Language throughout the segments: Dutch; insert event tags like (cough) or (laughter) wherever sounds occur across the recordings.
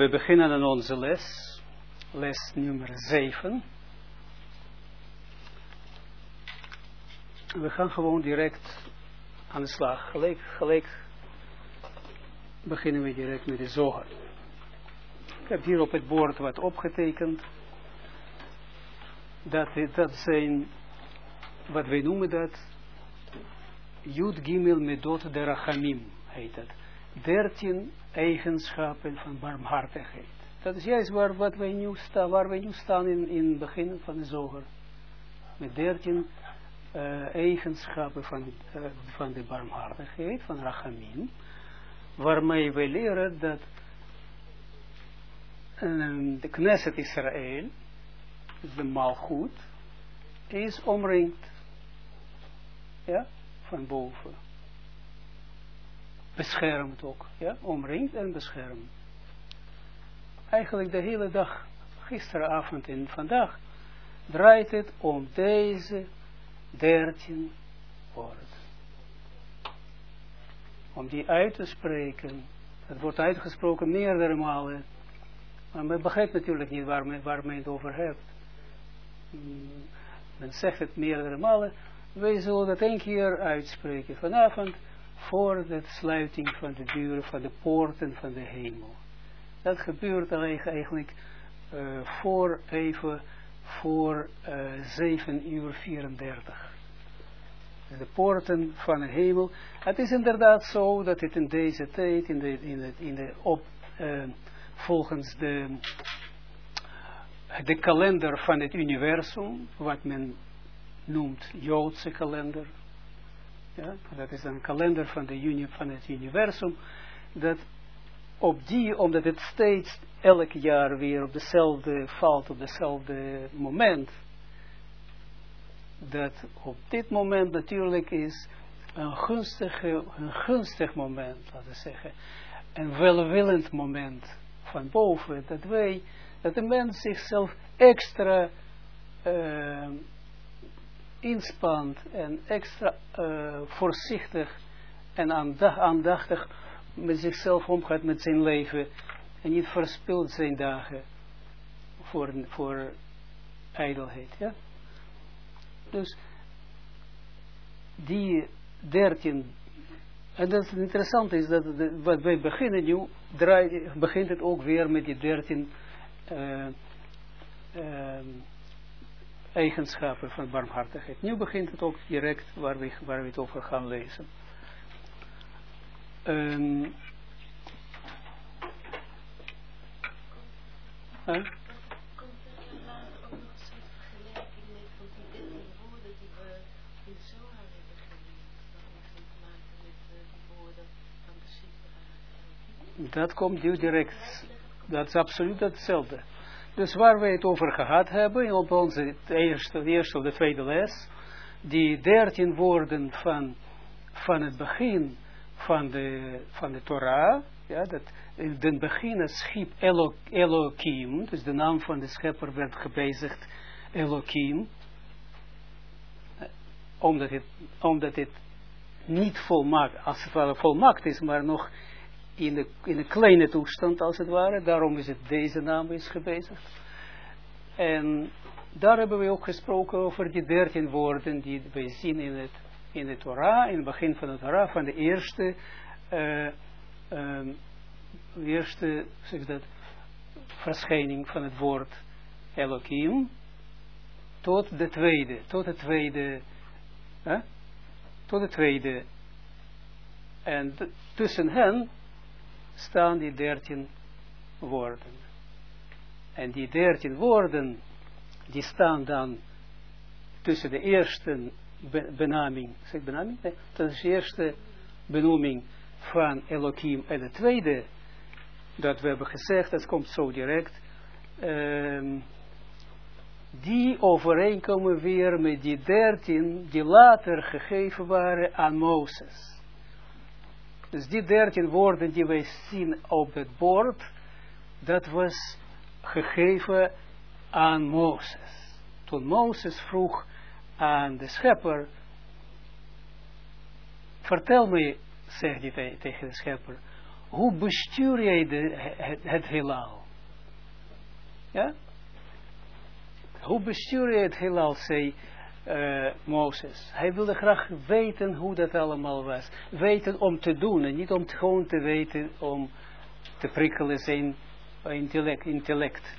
We beginnen aan onze les, les nummer 7. We gaan gewoon direct aan de slag. Gelijk, gelijk beginnen we direct met de zoger. Ik heb hier op het bord wat opgetekend. Dat, dat zijn, wat wij noemen dat, Jud Gimel Medot de Rachamim heet dat. Dertien eigenschappen van barmhartigheid. Dat is juist waar, wat wij nu staan, waar wij nu staan in, in het begin van de zoger. Met dertien uh, eigenschappen van, uh, van de barmhartigheid, van Rachamim, waarmee wij leren dat um, de Knesset Israël, de Malchut, is omringd ja, van boven beschermd ook. Ja, omringd en beschermd. Eigenlijk de hele dag, gisteravond en vandaag, draait het om deze dertien woorden. Om die uit te spreken. Het wordt uitgesproken meerdere malen. Maar men begrijpt natuurlijk niet waar men, het over heeft. Men zegt het meerdere malen. Wij zullen dat één keer uitspreken. Vanavond voor de sluiting van de deuren, van de poorten van de hemel. Dat gebeurt eigenlijk uh, voor even voor uh, 7 uur 34. De poorten van de hemel. Het is inderdaad zo dat het in deze tijd, in de, in de, in de op, uh, volgens de, de kalender van het universum, wat men noemt Joodse kalender, dat is een kalender van, de uni, van het universum, dat op die, omdat het steeds elk jaar weer op dezelfde valt, op dezelfde moment, dat op dit moment natuurlijk is een gunstig, een gunstig moment, laten we zeggen, een welwillend moment van boven, dat wij, dat de mens zichzelf extra uh, inspant en extra uh, voorzichtig en aandachtig met zichzelf omgaat met zijn leven en niet verspilt zijn dagen voor, voor ijdelheid. Ja? Dus die dertien, en dat is interessant is dat de, wat wij beginnen nu, begint het ook weer met die dertien uh, uh, eigenschappen van barmhartigheid. Nu begint het ook direct waar we, waar we het over gaan lezen. Um, huh? Dat komt nu direct. Dat is absoluut hetzelfde. Dus waar we het over gehad hebben, op onze eerste, eerste of de tweede les, die dertien woorden van, van het begin van de, van de Torah, ja, dat in het begin schiep Elo, Elohim, dus de naam van de schepper werd gebezigd Elohim, omdat het, omdat het niet volmaakt, als het ware volmaakt is, maar nog in, de, kleine toestand als het ware. Daarom is het deze naam is gebezigd. En daar hebben we ook gesproken over die dertien woorden die we zien in het, in de Torah, in het begin van de Torah, van de eerste, uh, um, eerste zeg dat, verschijning van het woord Elohim, tot de tweede, tot de tweede, uh, tot de tweede. En tussen hen staan die dertien woorden. En die dertien woorden, die staan dan tussen de eerste benaming, zeg benaming? Nee, is de eerste benoeming van Elohim en de tweede, dat we hebben gezegd, dat komt zo direct, um, die overeenkomen weer met die dertien die later gegeven waren aan Mozes. Dus die dertien woorden die wij zien op het bord, dat was gegeven aan Mozes. Toen Mozes vroeg aan de schepper, vertel me, zegt hij tegen de schepper, hoe bestuur jij de, het, het? Ja? Hoe bestuur je het heelal, zei uh, Mozes. Hij wilde graag weten hoe dat allemaal was. Weten om te doen en niet om gewoon te weten om te prikkelen zijn intellect, intellect.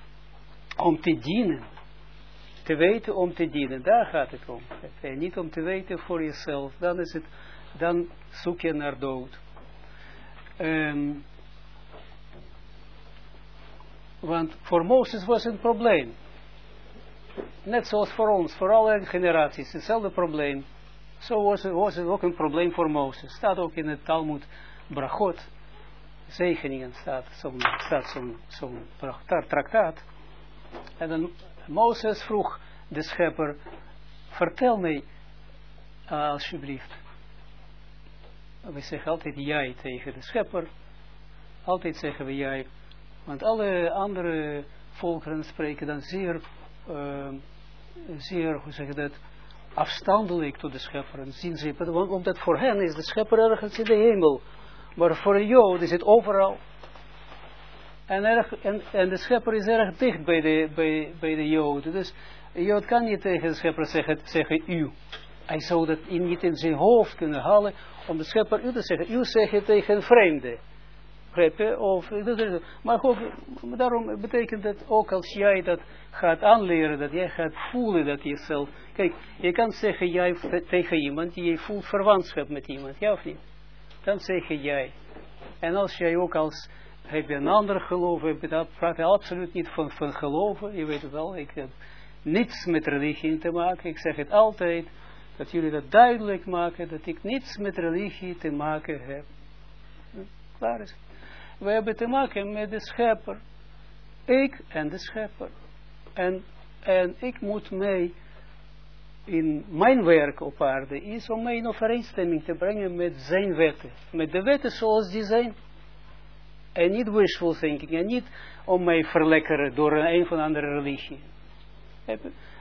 Om te dienen. Te weten om te dienen, daar gaat het om. En niet om te weten voor jezelf, dan is het, dan zoek je naar dood. Um, want voor Mozes was een probleem. Net zoals voor ons, voor alle generaties, hetzelfde probleem. Zo was was het ook een probleem voor Mozes. Staat ook in het Talmud Brachot. Zegeningen staat zo'n zo'n zo'n traktaat. En dan Mozes vroeg de schepper, vertel mij uh, alsjeblieft. We zeggen altijd jij tegen de schepper. Altijd zeggen we jij. Want alle andere volkeren spreken dan zeer uh, zeer, hoe zeg je dat, afstandelijk tot de schepper. En zien ze, want omdat voor hen is de schepper ergens in de hemel. Maar voor jood is het overal. En, erg, en, en de schepper is erg dicht bij de, bij, bij de jood. Dus jood kan niet tegen de schepper zeggen, zeggen u. Hij zou dat niet in zijn hoofd kunnen halen om de schepper u te zeggen. U zegt het tegen een Of, maar ook, daarom betekent dat ook als jij dat gaat aanleren, dat jij gaat voelen dat jezelf... Kijk, je kan zeggen jij tegen iemand, je voelt verwantschap met iemand, ja of niet? Dan zeg je jij. En als jij ook als, heb je een ander geloof, dat, praat je absoluut niet van, van geloven, je weet het wel, ik heb niets met religie te maken, ik zeg het altijd, dat jullie dat duidelijk maken, dat ik niets met religie te maken heb. Klaar is we hebben te maken met de schepper. Ik en de schepper. En, en ik moet mij in mijn werk op aarde is om mij in overeenstemming te brengen met zijn wetten. Met de wetten zoals die zijn. En niet wishful thinking. En niet om mij verlekkeren door een, van andere religie.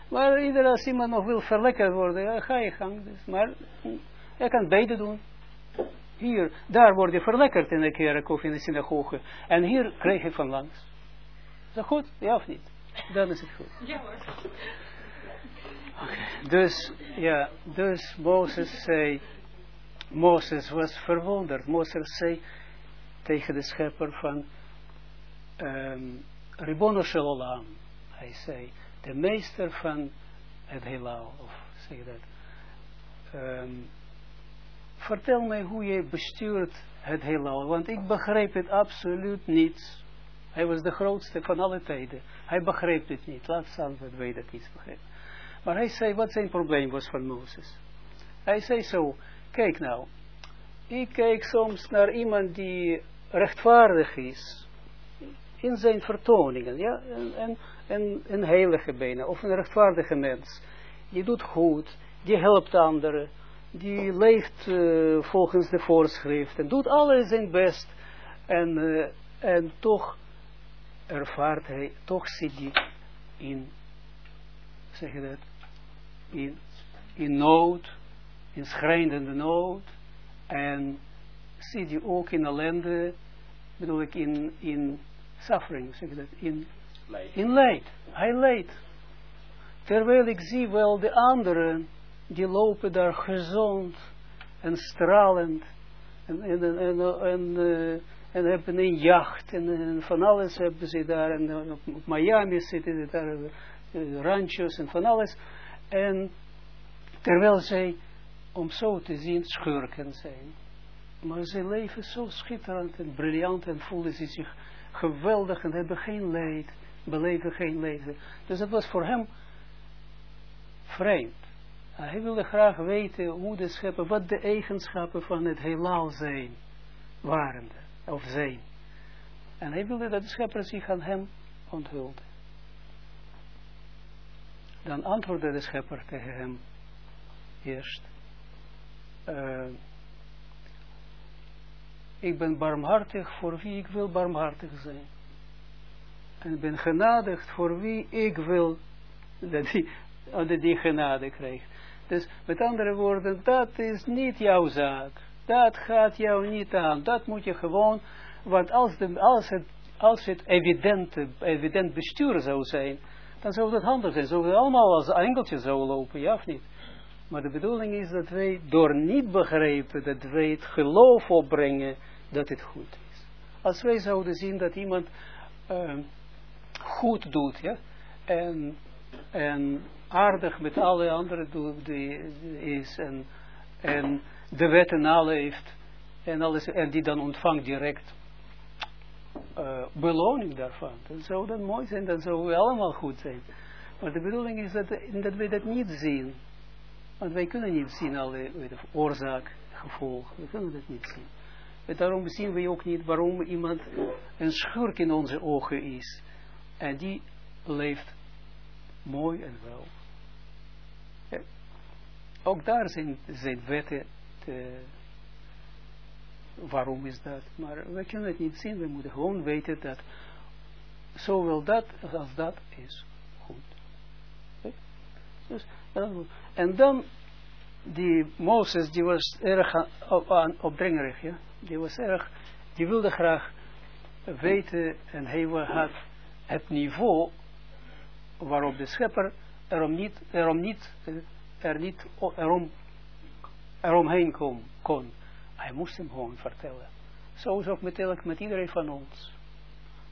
Maar ieder als iemand nog wil verlekkerd worden, ga je gang. Dus. Maar je kan beide doen hier, daar word je verlekkerd in de kerk of in de synagoge. En hier krijg je van langs. Is dat goed? Ja of niet? Dan is het goed. Ja hoor. Okay. Dus, ja, dus Mozes zei, Mozes was verwonderd. Mozes zei tegen de schepper van um, Ribono Shalom. Hij zei, de meester van het heelal, of zeg dat. Um, vertel mij hoe je bestuurt het heelal, want ik begreep het absoluut niet. Hij was de grootste van alle tijden. Hij begreep het niet. Laat staan dat wij dat niet begrepen. Maar hij zei wat zijn probleem was van Mozes. Hij zei zo, kijk nou, ik kijk soms naar iemand die rechtvaardig is in zijn vertoningen, ja, en, en, een heilige bijna, of een rechtvaardige mens. Die doet goed, die helpt anderen, die leeft uh, volgens de voorschriften, doet alles zijn best en, uh, en toch ervaart hij, toch zit hij in, zeg je dat, in, in nood, in schrijnende nood en zit hij ook in ellende, bedoel ik in, in suffering, zeg je dat, in, in leid. Hij leidt. Terwijl ik zie wel de anderen die lopen daar gezond en stralend en, en, en, en, en hebben een jacht en, van alles hebben ze daar. En op Miami zitten daar uh, ranchos en van alles. En terwijl zij om zo te zien schurken zijn. Maar ze leven zo schitterend en briljant en voelen ze zich geweldig en hebben geen leed beleven geen leed dus dat was voor hem vreemd hij wilde graag weten hoe de schepper, wat de eigenschappen van het heelal zijn, waren, of zijn. En hij wilde dat de schepper zich aan hem onthulde. Dan antwoordde de schepper tegen hem eerst. Uh, ik ben barmhartig voor wie ik wil barmhartig zijn. En ik ben genadigd voor wie ik wil dat die, die genade krijgt. Dus met andere woorden, dat is niet jouw zaak. Dat gaat jou niet aan. Dat moet je gewoon Want als, de, als, het, als het evident, evident bestuur zou zijn, dan zou dat handig zijn. Zouden we allemaal als engeltjes zouden lopen, ja of niet? Maar de bedoeling is dat wij door niet begrijpen, dat wij het geloof opbrengen, dat het goed is. Als wij zouden zien dat iemand uh, goed doet, ja, en, en aardig met alle anderen is, en, en de wetten alle heeft, en, alles, en die dan ontvangt direct uh, beloning daarvan. Dat zou dan mooi zijn, dan zouden we allemaal goed zijn. Maar de bedoeling is dat, dat we dat niet zien. Want wij kunnen niet zien alle oorzaak, gevolg. We kunnen dat niet zien. En daarom zien we ook niet waarom iemand een schurk in onze ogen is. En die leeft mooi en wel. Ook daar zijn, zijn wetten te, waarom is dat. Maar we kunnen het niet zien. We moeten gewoon weten dat zowel dat als dat is goed. Dus, en dan die Mozes, die was erg aan, opdringerig, ja. Die was erg, die wilde graag weten en hij had het niveau waarop de schepper erom niet, erom niet, er niet erom, eromheen kon, kon. Hij moest hem gewoon vertellen. Zo is ook met, met iedereen van ons.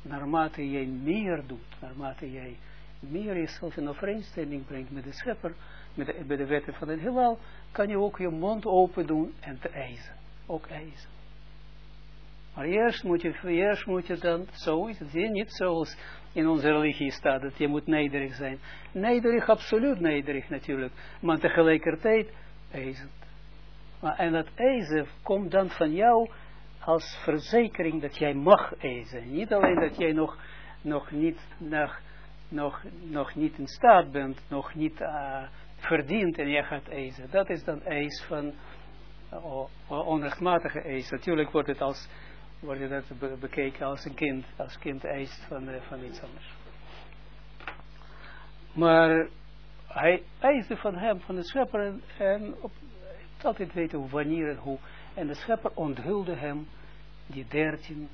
Naarmate jij meer doet, naarmate jij meer jezelf in overeenstemming brengt met de schepper, met de, met de wetten van het heelal, kan je ook je mond open doen en te eisen. Ook eisen. Maar eerst moet je, eerst moet je dan, zo is het niet zoals in onze religie staat, dat je moet nederig zijn. Nederig, absoluut nederig natuurlijk, maar tegelijkertijd eisend. Maar, en dat eisen komt dan van jou als verzekering dat jij mag eisen. Niet alleen dat jij nog, nog, niet, nog, nog, nog niet in staat bent, nog niet verdient en jij gaat eisen. Dat is dan eis van onrechtmatige eis. Natuurlijk wordt het als wordt dat bekeken als een kind, als kind eist van, uh, van iets anders. Maar hij eiste van hem, van de schepper, en, en op, altijd weten wanneer en hoe. En de schepper onthulde hem die dertien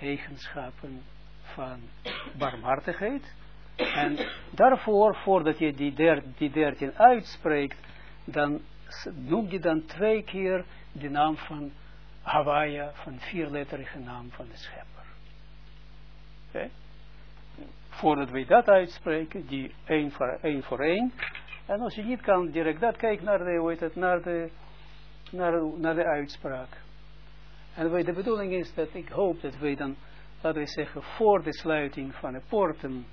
eigenschappen van barmhartigheid. En daarvoor, voordat je die, die dertien uitspreekt, dan noem je dan twee keer de naam van Hawaii, van vierletterige naam van de schepper. Okay. Voordat we dat uitspreken, die één voor één voor één, en als je niet kan direct dat, kijk naar de, hoe het, naar de, naar, naar de uitspraak. En de bedoeling is dat ik hoop dat wij dan, laten we zeggen, voor de sluiting van de poorten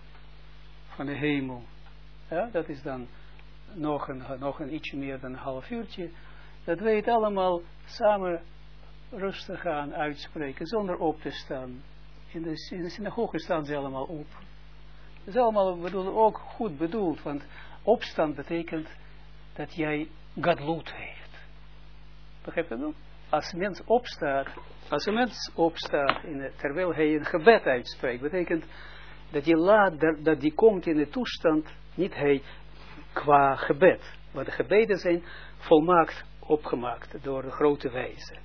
van de hemel, ja, dat is dan nog een, nog een ietsje meer dan een half uurtje, dat wij het allemaal samen rustig gaan uitspreken, zonder op te staan. In de, in synagoge staan ze allemaal op. Dat is allemaal bedoel, ook goed bedoeld, want opstand betekent dat jij gadloed heeft. Begrijp je dat? Als een mens opstaat, als mens opstaat in terwijl hij een gebed uitspreekt, betekent dat je laat, dat, die komt in de toestand, niet hij qua gebed. Want de gebeden zijn volmaakt opgemaakt door de grote wijze.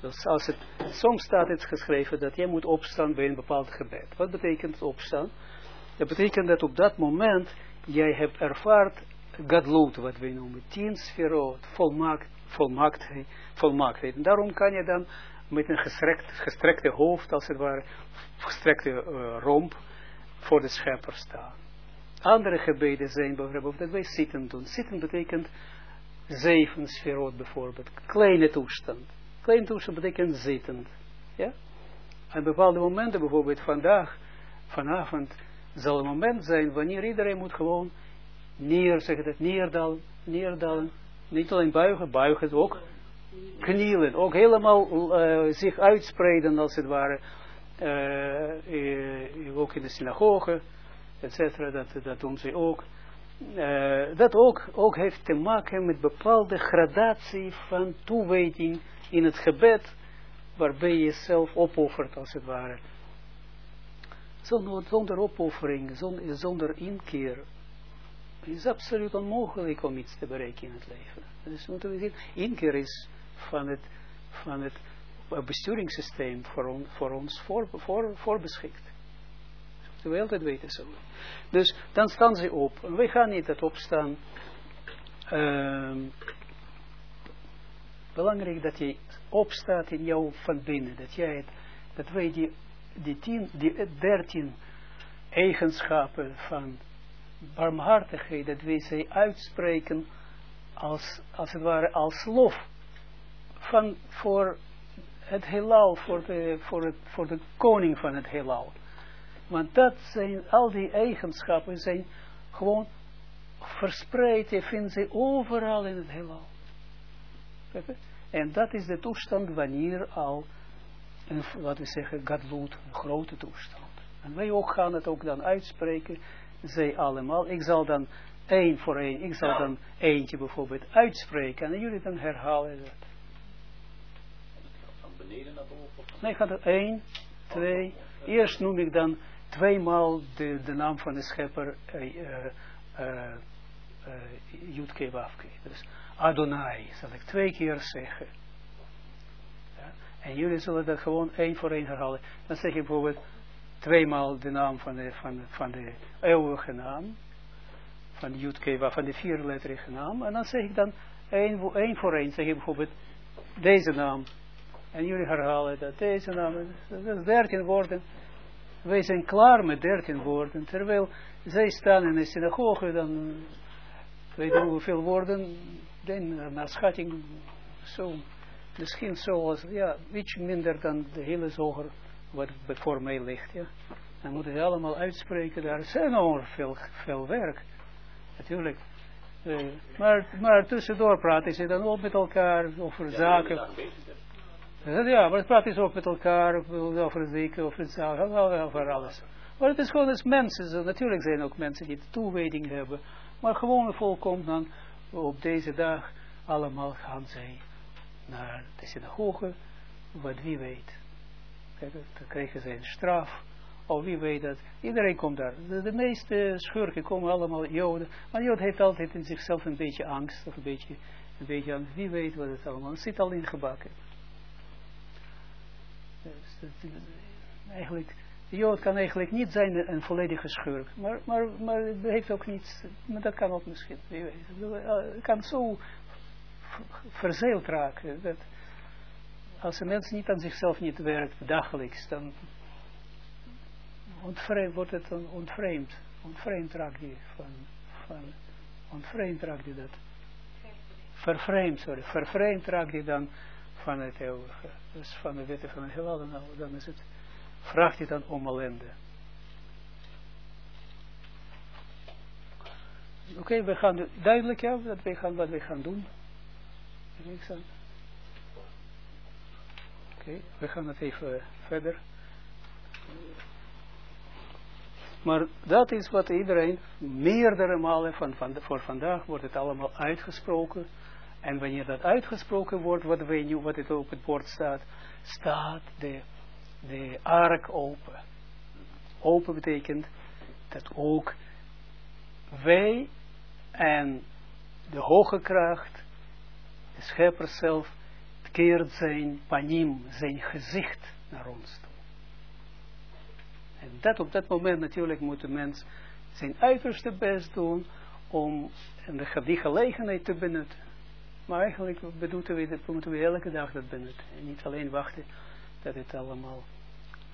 Dus als het, soms staat het geschreven dat je moet opstaan bij een bepaald gebed. Wat betekent opstaan? Dat betekent dat op dat moment jij hebt ervaard gadloed, wat wij noemen, tien sferot, volmaakt, volmaaktheid, volmaaktheid. En daarom kan je dan met een gestrekt, gestrekte hoofd, als het ware, gestrekte uh, romp, voor de schepper staan. Andere gebeden zijn bijvoorbeeld dat wij zitten doen. Zitten betekent zeven sferot bijvoorbeeld, kleine toestand. Kleine toestand betekent zittend. Ja? En bepaalde momenten, bijvoorbeeld vandaag, vanavond, zal een moment zijn wanneer iedereen moet gewoon neer, zeg het, neerdalen, neerdalen. Niet alleen buigen, buigen ook. Knielen, ook helemaal uh, zich uitspreiden als het ware. Uh, ook in de synagoge, et cetera, dat, dat doen ze ook. Dat ook, ook heeft te maken met bepaalde gradatie van toewijding in het gebed, waarbij je jezelf opoffert als het ware. Zonder, zonder opoffering, zonder, zonder inkeer, is absoluut onmogelijk om iets te bereiken in het leven. Dus moeten we zien, inkeer is van het, van het besturingssysteem voor, voor ons voor, voor, voorbeschikt. Dat we altijd weten zo. Dus dan staan ze op. En wij gaan niet dat opstaan. Uh, belangrijk dat je opstaat in jou van binnen. Dat jij het, dat wij die, die tien, die dertien eigenschappen van barmhartigheid, dat wij ze uitspreken als, als het ware als lof van, voor het heelal, voor de, voor, het, voor de koning van het heelal. Want dat zijn, al die eigenschappen zijn gewoon verspreid, je vindt ze overal in het heelal. (laughs) En dat is de toestand wanneer al, een, laten we zeggen, gadloed, een grote toestand. En wij ook gaan het ook dan uitspreken, zij allemaal. Ik zal dan één voor één, ik zal dan eentje bijvoorbeeld uitspreken en jullie dan herhalen dat. Van beneden naar boven? Nee, ik ga er één, twee, eerst noem ik dan tweemaal de, de naam van de schepper, uh, uh, uh, Jutke Wafke. Dus Adonai zal ik twee keer zeggen. Ja? En jullie zullen dat gewoon één voor één herhalen. Dan zeg je bijvoorbeeld tweemaal de naam van de, van, van de eeuwige naam. Van Jutke, van de vierletterige naam. En dan zeg ik dan één, één voor één. Zeg je bijvoorbeeld deze naam. En jullie herhalen dat deze naam. Dat is dertien woorden. Wij zijn klaar met dertien woorden. Terwijl zij staan in de synagoge dan weet je hoeveel woorden, dan naar schatting, zo, misschien zoals, ja, iets minder dan de hele zoger wat voor mij ligt, ja. Dan moeten ze allemaal uitspreken, daar is enorm veel, veel werk, natuurlijk. Uh, maar, maar tussendoor praten ze dan ook met elkaar over zaken. Ja, maar het praten ze ook met elkaar over zieken, over zaken, over alles. Maar het is gewoon als mensen, natuurlijk zijn ook mensen die toewijding hebben, maar gewoon volkomt dan op deze dag allemaal gaan zij naar de synagoge, wat wie weet. Kijk, dan krijgen ze een straf, of wie weet dat. Iedereen komt daar. De, meeste schurken komen allemaal Joden, maar Jood heeft altijd in zichzelf een beetje angst, of een beetje, een beetje angst. Wie weet wat het allemaal, het zit al ingebakken. Dus, eigenlijk de Jood kan eigenlijk niet zijn een volledige schurk. Maar, maar, maar het heeft ook niets, maar dat kan ook misschien. Het kan zo verzeild raken. Dat als een mens niet aan zichzelf niet werkt dagelijks, dan ontvreemd, wordt het dan ontvreemd. Ontvreemd raakt hij van, van ontvreemd raakt hij dat. Vervreemd, sorry. Vervreemd raakt hij dan van het eeuwige. Dus van de wetten van het heelal, dan is het vraagt hij dan om ellende. Oké, we gaan duidelijk ja, dat we gaan, wat we gaan doen. Oké, we gaan het even verder. Maar dat is wat iedereen, meerdere malen van, voor vandaag wordt het allemaal uitgesproken. En wanneer dat uitgesproken wordt, wat, we nu, wat het op het bord staat, staat de de ark open. Open betekent dat ook wij en de hoge kracht, de schepper zelf, keert zijn panim, zijn gezicht naar ons toe. En dat op dat moment natuurlijk moet de mens zijn uiterste best doen om die gelegenheid te benutten. Maar eigenlijk bedoelen we, dat moeten we elke dag dat benutten. En niet alleen wachten dat het allemaal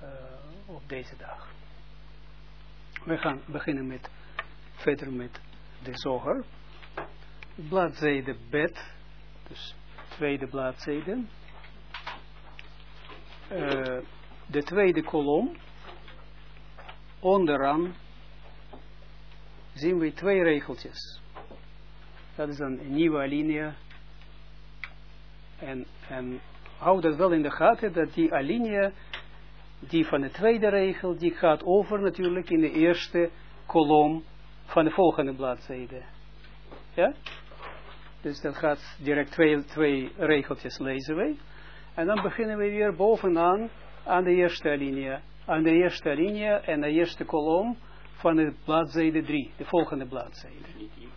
uh, op deze dag. We gaan beginnen met, verder met de zoger. Bladzijde bed, dus tweede bladzijde. Uh, de tweede kolom, onderaan zien we twee regeltjes. Dat is een nieuwe alinea. En, en hou dat wel in de gaten, dat die alinea, die van de tweede regel, die gaat over natuurlijk in de eerste kolom van de volgende bladzijde. Ja? Dus dat gaat direct twee, twee regeltjes lezen wij. En dan beginnen we weer bovenaan aan de eerste alinea. Aan de eerste alinea en de eerste kolom van de bladzijde 3, de volgende bladzijde. Niet die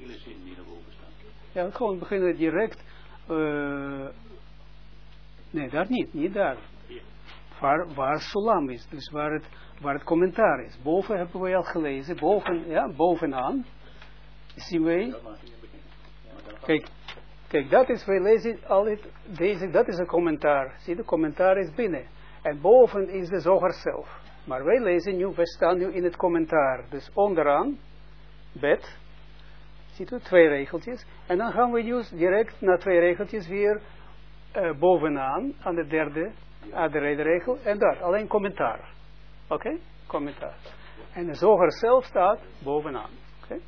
hele zin die boven staat. Ja, gewoon beginnen direct uh, Nee, daar niet, niet daar. Waar, waar Sulam is, dus waar het, waar het commentaar is. Boven hebben we al gelezen, boven, ja, bovenaan, zien wij, kijk, kijk, dat is, wij lezen al het, deze, dat is een commentaar, zie de commentaar is binnen. En boven is de zoger zelf. Maar wij lezen nu, we staan nu in het commentaar. Dus onderaan, bed, ziet u, twee regeltjes. En dan gaan we nu direct naar twee regeltjes weer uh, bovenaan, aan de derde, aan de regel. En daar, alleen commentaar. Oké, okay? commentaar. En de zoger zelf staat bovenaan. Oké?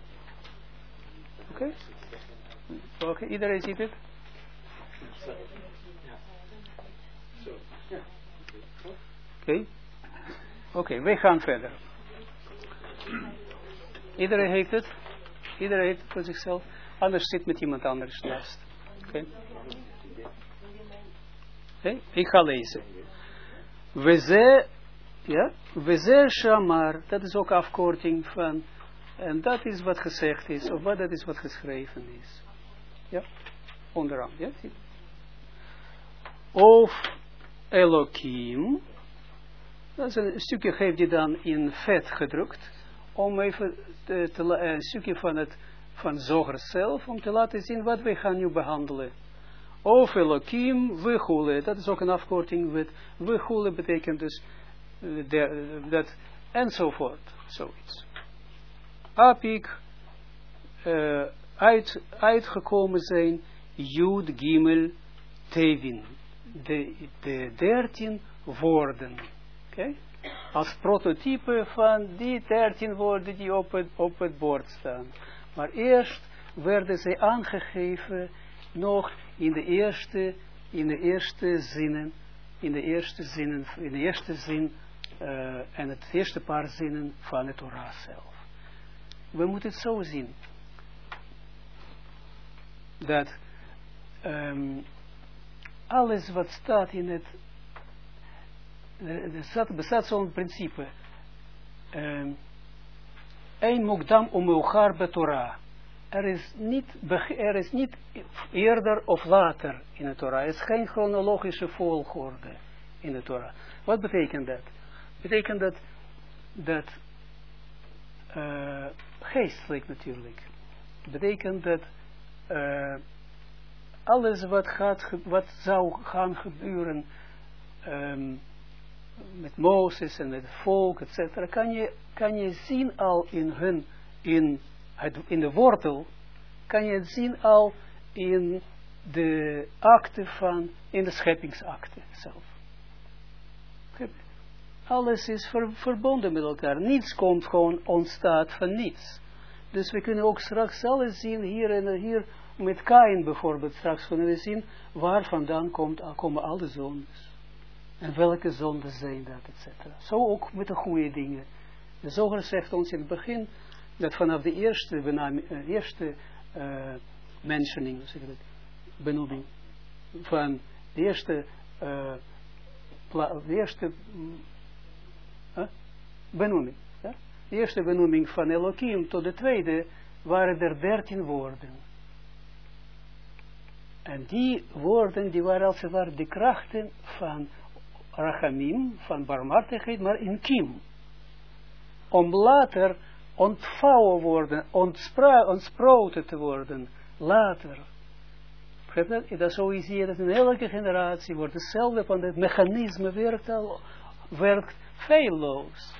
Okay? Oké? Okay? Iedereen ziet het? Oké? Oké, wij gaan verder. Iedereen heeft het? Iedereen heeft het voor zichzelf? Anders zit met iemand anders naast. Oké? Ik ga lezen. We ze, ja, we ze shamar, dat is ook afkorting van, en dat is wat gezegd is, of wat dat is wat geschreven is. Ja, onderaan, ja, Of Elohim, dat is een stukje heeft hij dan in vet gedrukt, om even te, een stukje van het van Zoger zelf, om te laten zien wat wij gaan nu behandelen. Of Elohim, Wechule, dat is ook een afkorting, met betekent dus uh, dat, enzovoort, zoiets. Apik, uh, uit, uitgekomen zijn, Jud, Gimel, Tevin, de, de dertien woorden. Okay? Als prototype van die dertien woorden die op het, op het bord staan. Maar eerst werden zij aangegeven nog in de eerste, in de eerste zinnen, in de eerste zinnen, in de eerste zin uh, en het eerste paar zinnen van het Torah zelf. We moeten het zo zien. Dat um, alles wat staat in het er bestaat zo'n principe. Um, een om elkaar Torah. Er is, niet, er is niet eerder of later in de Torah. Er is geen chronologische volgorde in de Torah. Wat betekent dat? Betekent dat, dat uh, geestelijk natuurlijk. Betekent dat uh, alles wat, gaat, wat zou gaan gebeuren um, met Mozes en met het volk, etc., kan je, kan je zien al in hun, in, in de wortel, kan je het zien al in de akte van, in de scheppingsakte zelf. Alles is ver, verbonden met elkaar. Niets komt gewoon, ontstaat van niets. Dus we kunnen ook straks alles zien, hier en hier, met Kain bijvoorbeeld, straks kunnen we zien, waar vandaan komt, komen al de zones. En welke zonden zijn dat, et cetera. Zo ook met de goede dingen. De zoger zegt ons in het begin, dat vanaf de eerste, benaming, uh, eerste uh, mentioning, zeg dat, benoeming, van de eerste, uh, de eerste uh, benoeming, ja? de eerste benoeming van Elohim tot de tweede, waren er dertien woorden. En die woorden, die waren als het ware de krachten van rachamim, van barmhartigheid, maar in kiem. Om later ontvouwen worden, ontsproten te worden, later. Dat zo zie dat in elke generatie wordt hetzelfde van het mechanisme werkt al, werkt feilloos.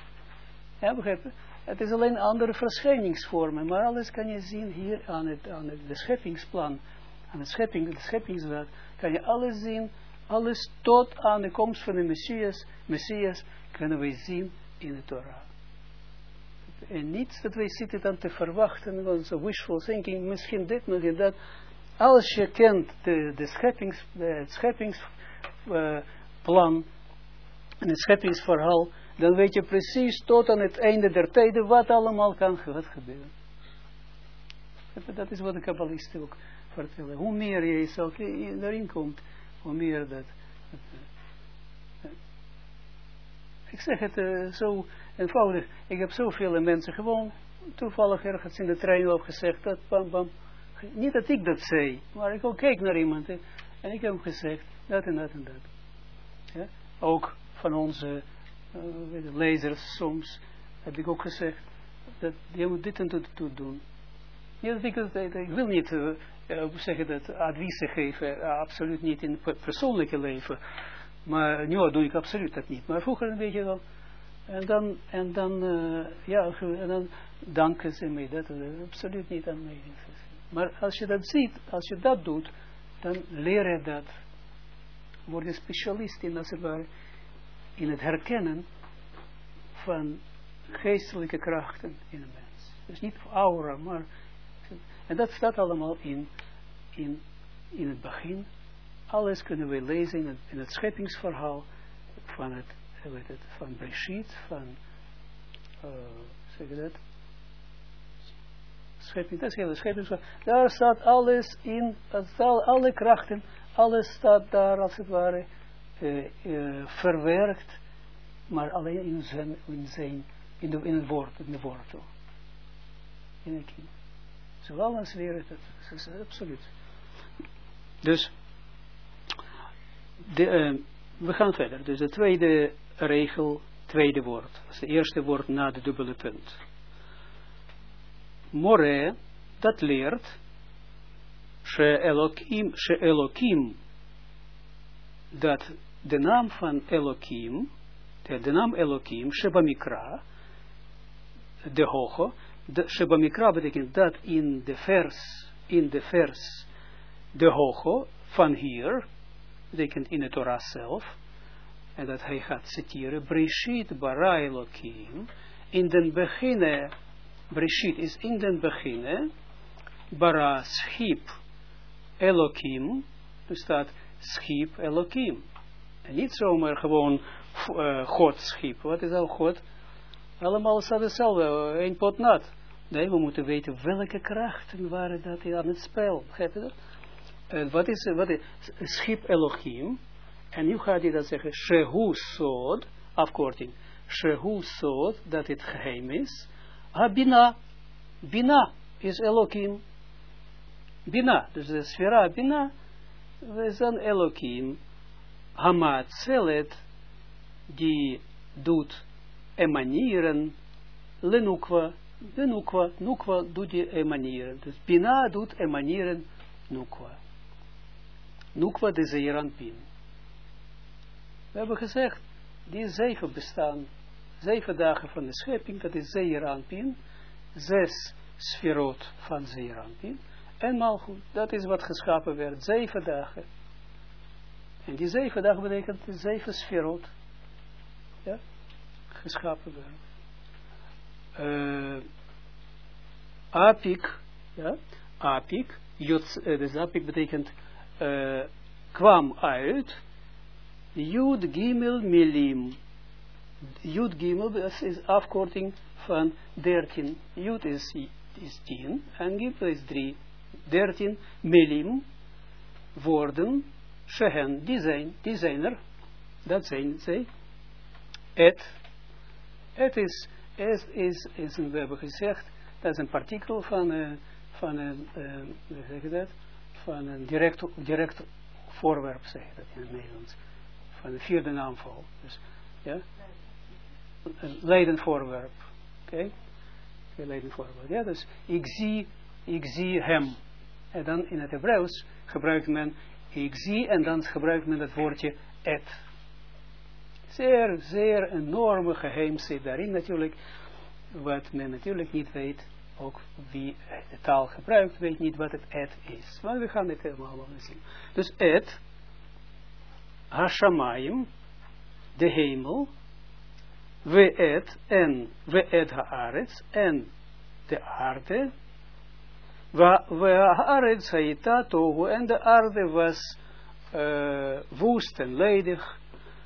Je? Het is alleen andere verschijningsvormen, maar alles kan je zien hier aan het, aan het scheppingsplan, aan de schepping, de scheppingswet, kan je alles zien alles tot aan de komst van de Messias, Messias kunnen wij zien in de Torah. En niets dat wij zitten dan te verwachten, onze wishful thinking, misschien dit, misschien dat. Als je kent de, de scheppings, het scheppingsplan uh, en het scheppingsverhaal, dan weet je precies tot aan het einde der tijden wat allemaal kan gebeuren. Dat is wat de kabbalisten ook vertellen. Hoe meer je jezelf erin komt, hoe meer dat. Ik zeg het uh, zo eenvoudig. Ik heb zoveel mensen gewoon toevallig ergens in de trein opgezegd. Dat bam bam. Niet dat ik dat zei, maar ik ook keek naar iemand. En ik heb hem gezegd, dat en dat en dat. Ja? Ook van onze uh, lezers soms heb ik ook gezegd, dat je moet dit en dat doen. Ja, ik, wil niet uh, zeggen dat adviezen geven, absoluut niet in het persoonlijke leven. Maar nu doe ik absoluut dat niet. Maar vroeger een beetje wel. En dan, en dan, uh, ja, en dan danken ze mij. Dat absoluut niet aan mij. Maar als je dat ziet, als je dat doet, dan leer je dat. Word je specialist in, als het ware, in het herkennen van geestelijke krachten in een mens. Dus niet aura, maar... En dat staat allemaal in, in, in het begin. Alles kunnen we lezen in het, in het scheppingsverhaal van het, weet het, van Breshit, van, uh, zeg je dat? Schepping, dat is hele scheppingsverhaal. Daar staat alles in, alle krachten, alles staat daar als het ware uh, uh, verwerkt, maar alleen in zijn, in zijn in, de, in het woord, in de wortel. In de kiem. Zowel als weer het, dat is absoluut. Dus, de, uh, we gaan verder. Dus de tweede regel, tweede woord. Dat is de eerste woord na de dubbele punt. More, dat leert, She Elohim, dat de naam van Elohim, de, naam Elohim, Sheba Mikra, de hoge. De Sheba Mikra betekent dat in de vers, in de vers, de hoge, van hier, betekent in de Torah zelf, en dat hij gaat citeren, Breshit bara Elohim, in den beginne, Breshit is in den beginne, bara schip Elohim, er staat schip Elohim. En niet zomaar gewoon uh, God schip. Wat is al God? Allemaal staat hetzelfde, een pot nat. Nee, we moeten weten welke krachten waren dat aan het spel. Begrijp je dat? En wat is, wat is schip Elohim? En nu gaat hij dat zeggen, Shehu Sod, afkorting. Shehu Sod, dat het geheim is. Bina, Bina is Elohim. Bina, dus de sfera Bina, we zijn Elohim. Hamad Selet, die doet emaneren, lenukwa, de nukwa, doet emaneren. Dus Bina doet emaneren nukwa. Nukwa de Zeiran Pin. We hebben gezegd, die zeven bestaan, zeven dagen van de schepping, dat is Zeiran Pin, zes sferot van Zeiran Pin, en Malchut, dat is wat geschapen werd, zeven dagen. En die zeven dagen betekent zeven sferot. Ja? geschapen werden. Uh, apik, ja, apik, uh, dus apik betekent uh, kwam uit, Jud Gimel Milim. Jud Gimel is afkorting van 13. Jud is, is 10 en Gimel is 3. 13 Milim woorden, Shehen, die zijn, die zijn er, dat zijn zij. Et, het is, is, is, is we hebben gezegd, dat is een partikel van, uh, van een, uh, hoe zeg je dat? Van een direct, direct voorwerp, zeg je dat in het Nederlands. Van de vierde naamval. Dus, ja? Een leidend voorwerp. Oké? Okay? Leidend voorwerp. Ja, dus ik zie, ik zie hem. En dan in het Hebreeuws gebruikt men ik zie en dan gebruikt men het woordje et zeer, zeer enorme geheim zit daarin natuurlijk, wat men natuurlijk niet weet, ook wie de taal gebruikt, weet niet wat het et is. Maar we gaan het helemaal zien. Dus et, Hashamayim, de hemel, we et, en we et haaretz, en de aarde, we haaretz haita tohu, en de aarde was uh, woest en ledig,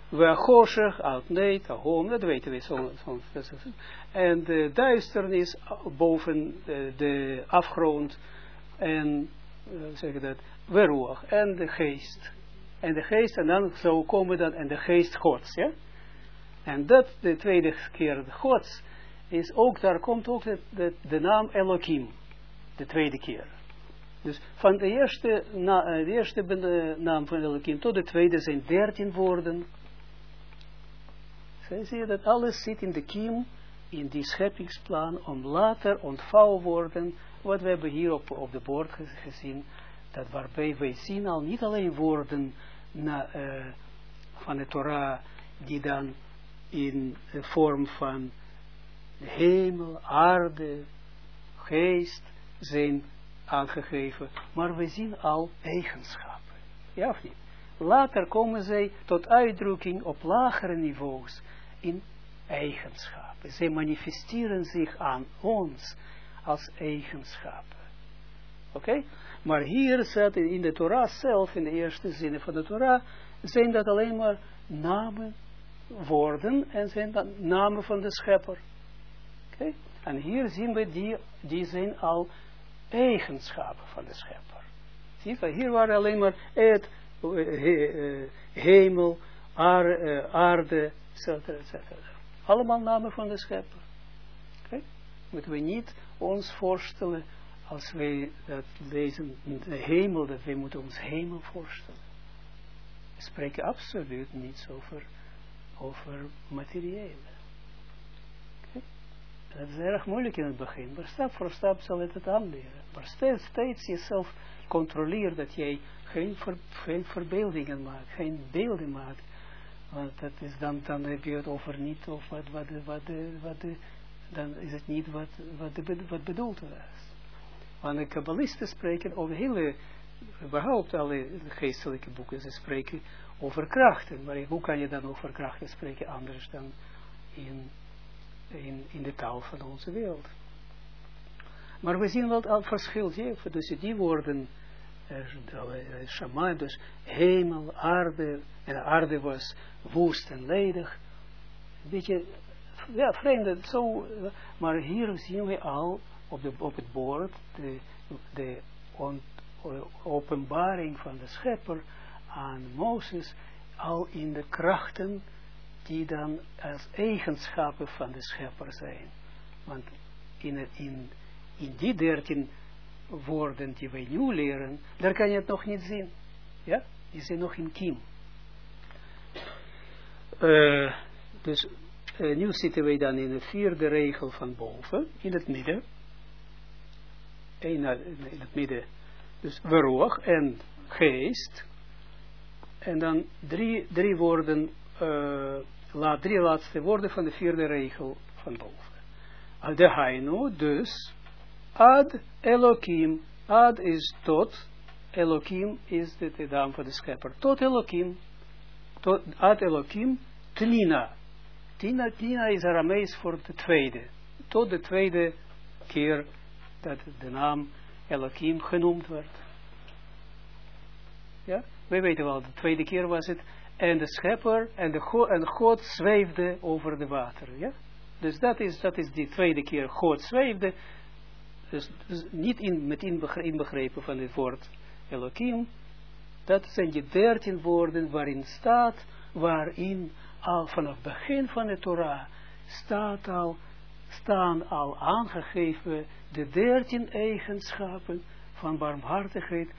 we choshech, alt nee, tahom, dat weten we zo. en de duisternis boven de, de afgrond en, uh, zeg je dat, weruach, en de geest. En de geest, en dan zo komen dan, en de geest gods, ja. En dat, de tweede keer, gods, is ook, daar komt ook de, de, de naam Elohim, de tweede keer. Dus van de eerste, na, eh, de eerste naam van Elohim tot de tweede zijn dertien woorden. Zie je dat alles zit in de kiem, in die scheppingsplan, om later ontvouwen worden, wat we hebben hier op, op de bord gezien, dat waarbij wij zien al niet alleen woorden na, uh, van de Torah, die dan in de vorm van hemel, aarde, geest zijn aangegeven, maar we zien al eigenschappen. Ja of niet? Later komen zij tot uitdrukking op lagere niveaus eigenschappen. Zij manifesteren zich aan ons als eigenschappen. Oké? Maar hier staat in de Torah zelf, in de eerste zinnen van de Torah, zijn dat alleen maar namen, woorden en zijn dat namen van de schepper. Oké? En hier zien we die, die zijn al eigenschappen van de schepper. Zie je, hier waren alleen maar het, eh, eh, hemel, eh, aarde, etc. etc. Allemaal namen van de schepper. Moeten we niet ons voorstellen, als wij dat lezen in de hemel, dat wij moeten ons hemel voorstellen. We spreken absoluut niets over, over materiële. Dat is erg moeilijk in het begin, maar stap voor stap zal het het aanleren. Maar steeds, steeds jezelf controleer dat jij geen, geen verbeeldingen maakt, geen beelden maakt. Want dat is dan, dan heb je het over niet, of wat, wat, wat, wat, dan is het niet wat, wat, wat bedoeld was. Want de kabbalisten spreken over hele, überhaupt alle geestelijke boeken, ze spreken over krachten. Maar hoe kan je dan over krachten spreken anders dan in in, in de taal van onze wereld. Maar we zien wel het verschil dus die woorden, shaman, dus hemel, aarde, en aarde was woest en ledig. Weet je, ja, vreemde, zo, maar hier zien we al op, de, op het bord de, de openbaring van de schepper aan Mozes al in de krachten die dan als eigenschappen van de schepper zijn. Want in, het, in, in die dertien woorden die wij nu leren, daar kan je het nog niet zien. Ja, die zijn nog in kiem. Uh, dus uh, nu zitten wij dan in de vierde regel van boven, in het midden. Een, in het midden, dus veroog en geest. En dan drie, drie woorden uh, drie laatste woorden van de vierde regel van boven. De Hainu, dus, ad Elohim, ad is tot, Elohim is de, naam van de schepper, tot Elohim, tot, ad Elohim, Tnina. Tina, Tina is Aramees voor de tweede, tot de tweede keer dat de naam Elohim genoemd werd. Ja, wij weten wel, de tweede keer was het en de schepper en, de God, en God zweefde over de wateren. Ja? Dus dat is, dat is die tweede keer God zweefde. Dus, dus niet in, met inbegrepen van het woord Elohim. Dat zijn die dertien woorden waarin staat, waarin al vanaf het begin van de Torah staat al, staan al aangegeven de dertien eigenschappen van barmhartigheid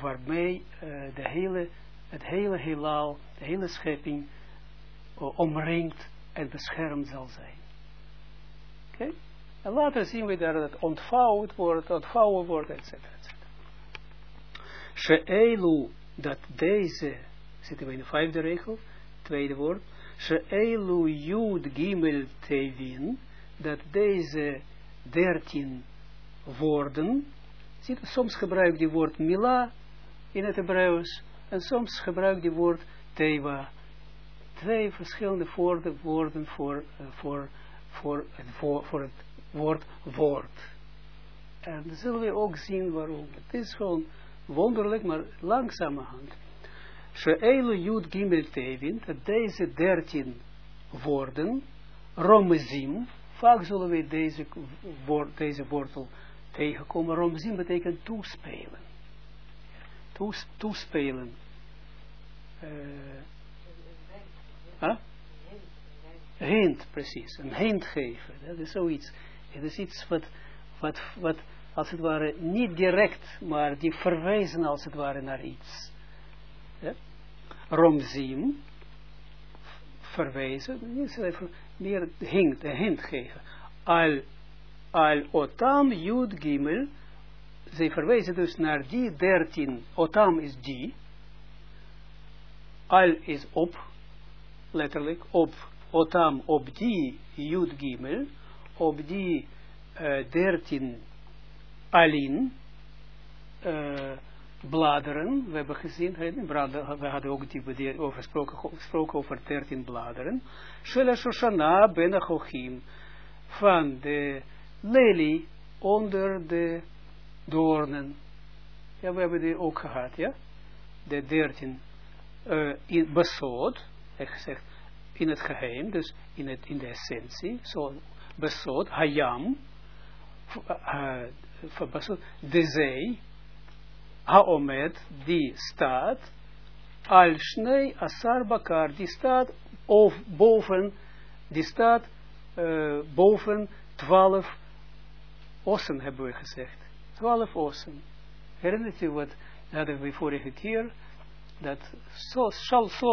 waarmee uh, de hele het hele heelal, de hele schepping uh, omringd en beschermd zal zijn. Oké? En later zien we dat het ontvouwd wordt, ontvouwen wordt, et cetera, et cetera. She'elu, dat deze, zitten we in de vijfde regel, tweede woord, She'elu jud gimel tevin, dat deze dertien woorden, ziet, soms gebruikt die woord mila in het Hebreeuws, en soms gebruik je woord teva. Twee verschillende woorden, voor, voor, voor, het, voor, voor het woord woord. En dan zullen we ook zien waarom. Het is gewoon wonderlijk, maar langzamerhand. She'elu Yud Gimel Tevin, dat deze dertien woorden, romezim, vaak zullen we deze, woord, deze wortel tegenkomen. Romezim betekent toespelen toes, toespelen. Uh, huh? Hint, precies. Een hint geven. Dat is zoiets. Het is iets wat, wat, wat als het ware, niet direct, maar die verwijzen als het ware naar iets. Ja? Romzim, verwijzen, meer hint, een hint geven. Al, al otam jud gimel, zij verwijzen dus naar die dertien, otam is die, al is op, letterlijk, op, otam, op die jud gimel, op die uh, dertien alin, uh, bladeren, we hebben gezien, we hadden ook die over gesproken, over 13 bladeren. Shela Shoshana ben Achochim, van de lelie onder de doornen. Ja, we hebben die ook gehad, ja. De 13 uh, in besod, ik gezegd, in het geheim, dus in, het, in de essentie, zo besod, hayam, uh, de zee, Haomet, die staat, al shnei asar bakar, die staat of boven, die staat uh, boven twaalf ossen, hebben we gezegd. Twaalf ossen. Herinnert u wat hadden we vorige keer, dat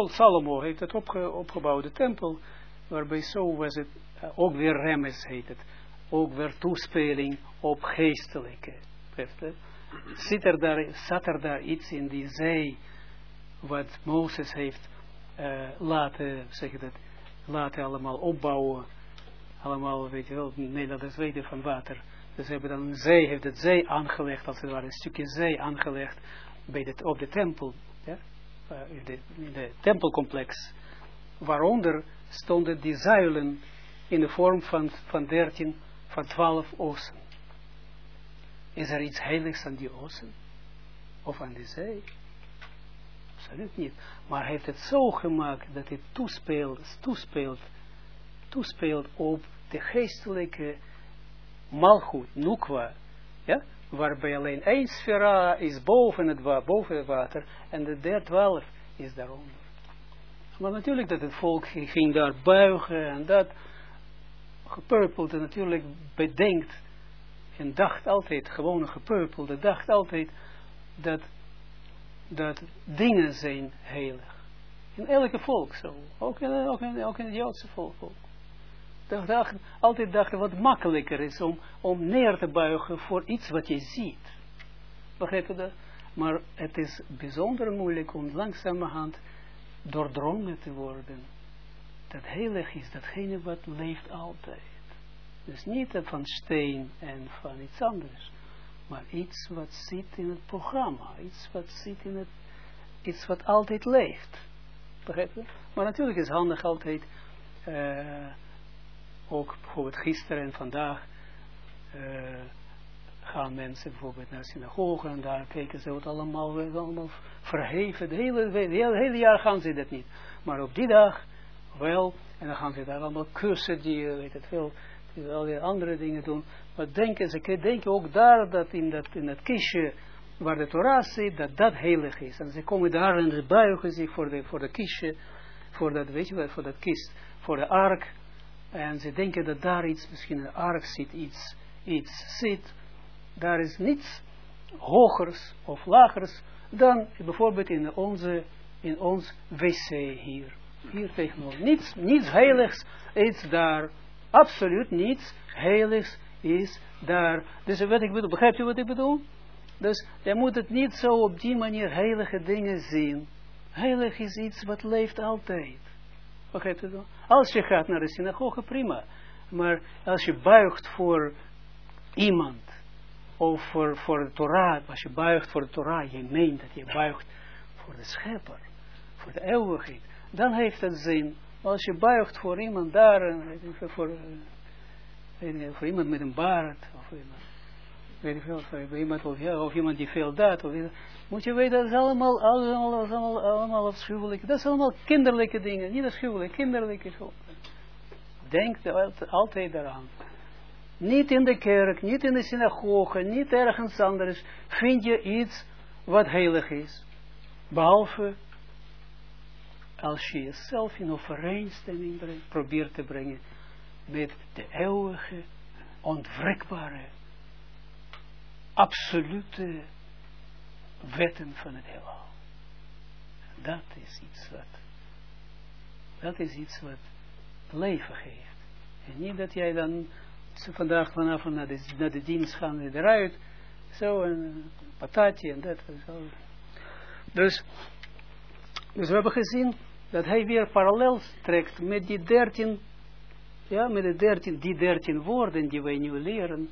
Salomo heeft het opge, opgebouwde tempel, waarbij zo was het, uh, ook weer remes heet het, ook weer toespeling op geestelijke. Zit er daar, zat er daar iets in die zee, wat Mozes heeft uh, laten, zeg dat, laten allemaal opbouwen, allemaal, weet je wel, Nederlanders weten van water. Dus hebben dan een zee, heeft het zee aangelegd, als het ware een stukje zee aangelegd, bij het, op de tempel, ja, uh, in, de, in de tempelcomplex. Waaronder stonden die zuilen in de vorm van, van 13, van 12 ossen. Is er iets heiligs aan die oceaan? Of aan de zee? Absoluut niet. Maar hij heeft het zo gemaakt dat het toespeelt, toespeelt, toespeelt op de geestelijke malgoed, nukwa, ja? waarbij alleen één sfera is boven het, boven het water en de derde twaalf is daaronder. Maar natuurlijk dat het volk ging daar buigen en dat gepurpeld en natuurlijk bedenkt en dacht altijd, gewone gepeupelde, dacht altijd dat, dat dingen zijn heilig. In elke volk zo. Ook in, ook in, ook het Joodse volk. Dacht, dacht, altijd dachten wat makkelijker is om, om neer te buigen voor iets wat je ziet. Begrijp je dat? Maar het is bijzonder moeilijk om langzamerhand doordrongen te worden. Dat heilig is datgene wat leeft altijd. Dus niet van steen en van iets anders. Maar iets wat zit in het programma. Iets wat zit in het... Iets wat altijd leeft. Begrijp je? Maar natuurlijk is handig altijd... Uh, ook bijvoorbeeld gisteren en vandaag... Uh, gaan mensen bijvoorbeeld naar de synagoge en daar kijken ze wat allemaal, allemaal verheven. De hele, hele, hele jaar gaan ze dat niet. Maar op die dag wel. En dan gaan ze daar allemaal kussen die, weet het veel die al die andere dingen doen. Maar denken ze denken ook daar dat in dat, in dat kistje waar de Torah zit, dat dat heilig is. En ze komen daar en ze buigen zich voor de, voor de kistje, voor dat, weet je wel, voor dat kist, voor de ark. En ze denken dat daar iets, misschien de ark zit, iets, iets zit. Daar is niets hogers of lagers dan bijvoorbeeld in onze, in ons wc hier. Hier tegenover. Niets, niets heiligs is daar absoluut niets heiligs is daar. Dus wat ik bedoel, begrijpt u wat ik bedoel? Dus je moet het niet zo op die manier heilige dingen zien. Heilig is iets wat leeft altijd. Begrijpt u dat? Als je gaat naar de synagoge, prima. Maar als je buigt voor iemand, of voor, voor de Torah, als je buigt voor de Torah, je meent dat je buigt voor de schepper, voor de eeuwigheid, dan heeft het zin als je buigt voor iemand daar, voor, voor iemand met een baard, of iemand, weet voor iemand, of, ja, of iemand die veel dat, of, moet je weten, dat is allemaal, allemaal, allemaal, allemaal afschuwelijke, dat is allemaal kinderlijke dingen, niet afschuwelijke, kinderlijke. Denk altijd daaraan. Niet in de kerk, niet in de synagoge, niet ergens anders, vind je iets wat heilig is. Behalve als je jezelf in overeenstemming brengt, probeert te brengen met de eeuwige, ontwrikbare absolute wetten van het heelal. Dat is iets wat, dat is iets wat leven geeft. En niet dat jij dan vandaag vanavond naar de, naar de dienst gaan en eruit, zo een patatje en dat. Dus, dus we hebben gezien dat hij weer parallel trekt met die dertien, ja, met de dertien, die dertien woorden die wij nu leren.